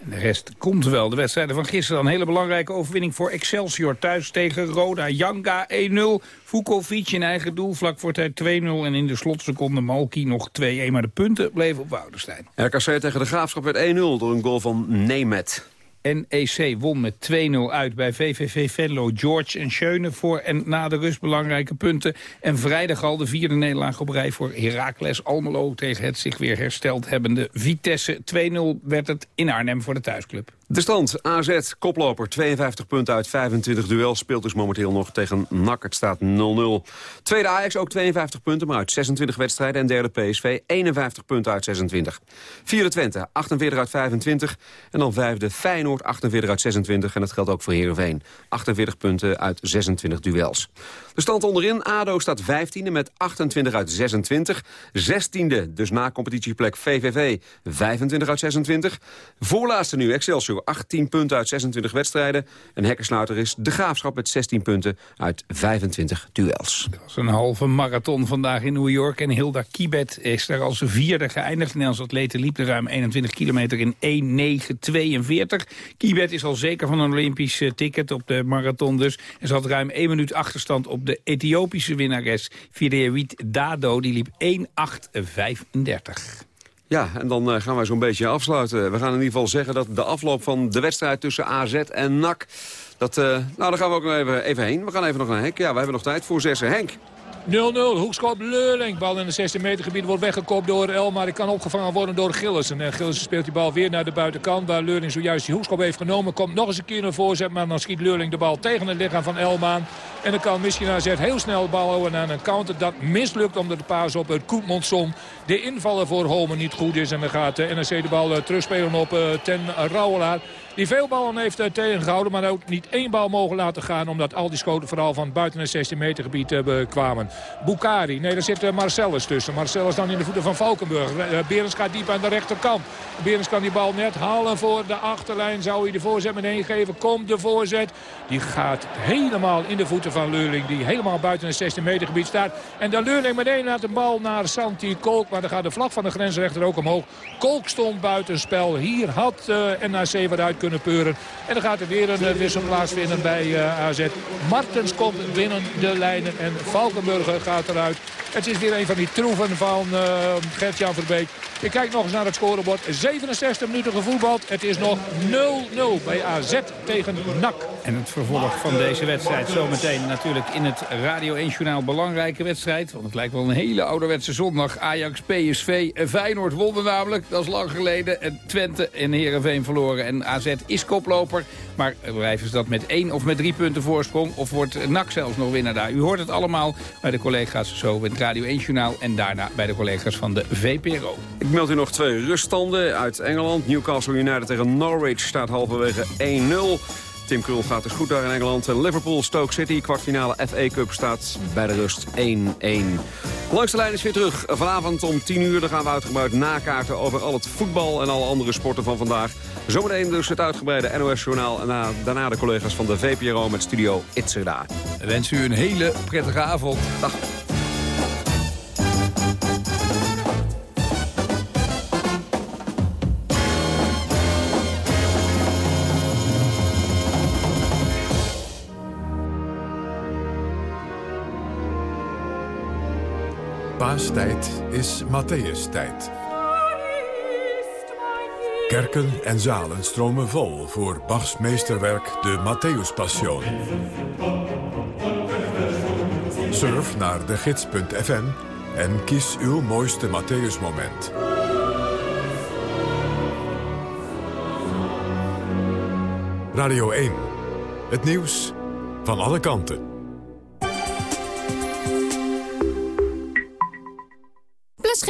En de rest komt wel. De wedstrijden van gisteren een hele belangrijke overwinning voor Excelsior. Thuis tegen Roda. Janga 1-0. Vukovic in eigen doel vlak voor tijd 2-0. En in de slotseconde Malki nog 2-1. Maar de punten bleven op Woudenstein. RKC tegen de Graafschap werd 1-0 door een goal van Nemet. NEC won met 2-0 uit bij VVV Venlo. George en Schöne voor en na de rust belangrijke punten. En vrijdag al de vierde nederlaag op rij voor Heracles Almelo... tegen het zich weer hersteld hebbende Vitesse. 2-0 werd het in Arnhem voor de thuisclub. De stand, AZ, koploper, 52 punten uit 25 duels. Speelt dus momenteel nog tegen NAC. Het staat 0-0. Tweede Ajax ook 52 punten, maar uit 26 wedstrijden. En derde PSV, 51 punten uit 26. Vierde Twente, 48 uit 25. En dan vijfde Feyenoord, 48 uit 26. En dat geldt ook voor Heerenveen. 48 punten uit 26 duels. De stand onderin, ADO staat 15e met 28 uit 26. 16e, dus na competitieplek VVV, 25 uit 26. Voorlaatste nu, Excelsior, 18 punten uit 26 wedstrijden. En hekkensluiter is de Graafschap met 16 punten uit 25 duels. Dat is een halve marathon vandaag in New York. En Hilda Kibet is daar als vierde geëindigd. Nederlands atleten liep er ruim 21 kilometer in 1.9.42. Kibet is al zeker van een Olympisch eh, ticket op de marathon dus. En ze had ruim 1 minuut achterstand op de Ethiopische winnares Fidewit Dado. Die liep 1.8.35. Ja, en dan uh, gaan wij zo'n beetje afsluiten. We gaan in ieder geval zeggen dat de afloop van de wedstrijd tussen AZ en NAC... Dat, uh, nou, daar gaan we ook nog even, even heen. We gaan even nog naar Henk. Ja, we hebben nog tijd voor zessen. Henk. 0-0, hoekschop Leurling. Bal in het 16 meter gebied wordt weggekopt door Elmar. Die kan opgevangen worden door Gillissen. En Gillissen speelt die bal weer naar de buitenkant. Waar Leurling zojuist die hoekschop heeft genomen. Komt nog eens een keer naar voorzet. Maar dan schiet Leurling de bal tegen het lichaam van Elmaan. En dan kan misschien AZ heel snel de bal houden aan een counter. Dat mislukt omdat de paas op het Koetmondson. De invallen voor Holmen niet goed is. En dan gaat de NRC de bal eh, terugspelen op uh, Ten Rauwelaar. Die veel ballen heeft uh, tegengehouden. Maar ook niet één bal mogen laten gaan. Omdat al die schoten vooral van buiten het 16 meter gebied uh, kwamen. Bukari. Nee, daar zit uh, Marcellus tussen. Marcellus dan in de voeten van Valkenburg. Berens gaat diep aan de rechterkant. Berens kan die bal net halen voor de achterlijn. Zou hij de voorzet meteen geven? Komt de voorzet. Die gaat helemaal in de voeten van Leurling. Die helemaal buiten het 16 meter gebied staat. En de Leurling meteen laat de bal naar Santi Kolk. Maar dan gaat de vlag van de grensrechter ook omhoog. Kolk stond buitenspel. Hier had NAC wat uit kunnen peuren. En dan gaat er weer een wissel plaatsvinden bij uh, AZ. Martens komt binnen de lijnen en Valkenburger gaat eruit. Het is weer een van die troeven van uh, Gert-Jan Verbeek. Ik kijk nog eens naar het scorebord. 67 minuten gevoetbald. Het is nog 0-0 bij AZ tegen NAC. En het vervolg van deze wedstrijd zometeen natuurlijk in het Radio 1 Journaal belangrijke wedstrijd. Want het lijkt wel een hele ouderwetse zondag. Ajax, PSV, Feyenoord wonnen namelijk. Dat is lang geleden. En Twente en Heerenveen verloren. En AZ is koploper. Maar blijven ze dat met één of met drie punten voorsprong? Of wordt NAC zelfs nog winnaar daar? U hoort het allemaal bij de collega's zo in Radio 1 Journaal. En daarna bij de collega's van de VPRO. Ik meld u nog twee ruststanden uit Engeland. Newcastle United tegen Norwich staat halverwege 1-0. Tim Krul gaat dus goed daar in Engeland. Liverpool, Stoke City, kwartfinale FA Cup staat bij de rust 1-1. Langs de lijn is weer terug. Vanavond om 10 uur gaan we uitgebreid nakaarten over al het voetbal en alle andere sporten van vandaag. Zometeen dus het uitgebreide NOS-journaal en daarna de collega's van de VPRO met studio Itzerda. Wens u een hele prettige avond. Dag. Paastijd is Matthäus-tijd. Kerken en zalen stromen vol voor Bachs meesterwerk de Matthäus-passion. Surf naar de gids.fm en kies uw mooiste Matthäus-moment. Radio 1. Het nieuws van alle kanten.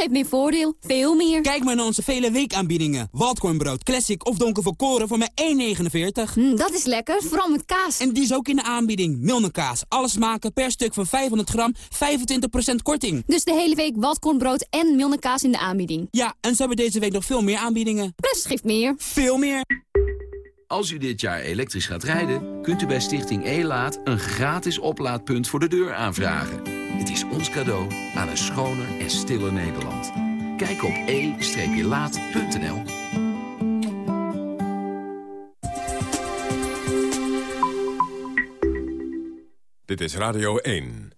Geeft meer voordeel. Veel meer. Kijk maar naar onze vele weekaanbiedingen. Waldkornbrood, classic of donker volkoren voor maar 1,49. Mm, dat is lekker, vooral met kaas. En die is ook in de aanbieding. Milnekaas. Alles maken per stuk van 500 gram. 25% korting. Dus de hele week waldkornbrood en milnekaas in de aanbieding. Ja, en ze hebben deze week nog veel meer aanbiedingen. Plus geeft meer. Veel meer. Als u dit jaar elektrisch gaat rijden, kunt u bij Stichting E-Laat een gratis oplaadpunt voor de deur aanvragen. Het is ons cadeau aan een schoner en stiller Nederland. Kijk op e-laat.nl. Dit is Radio 1.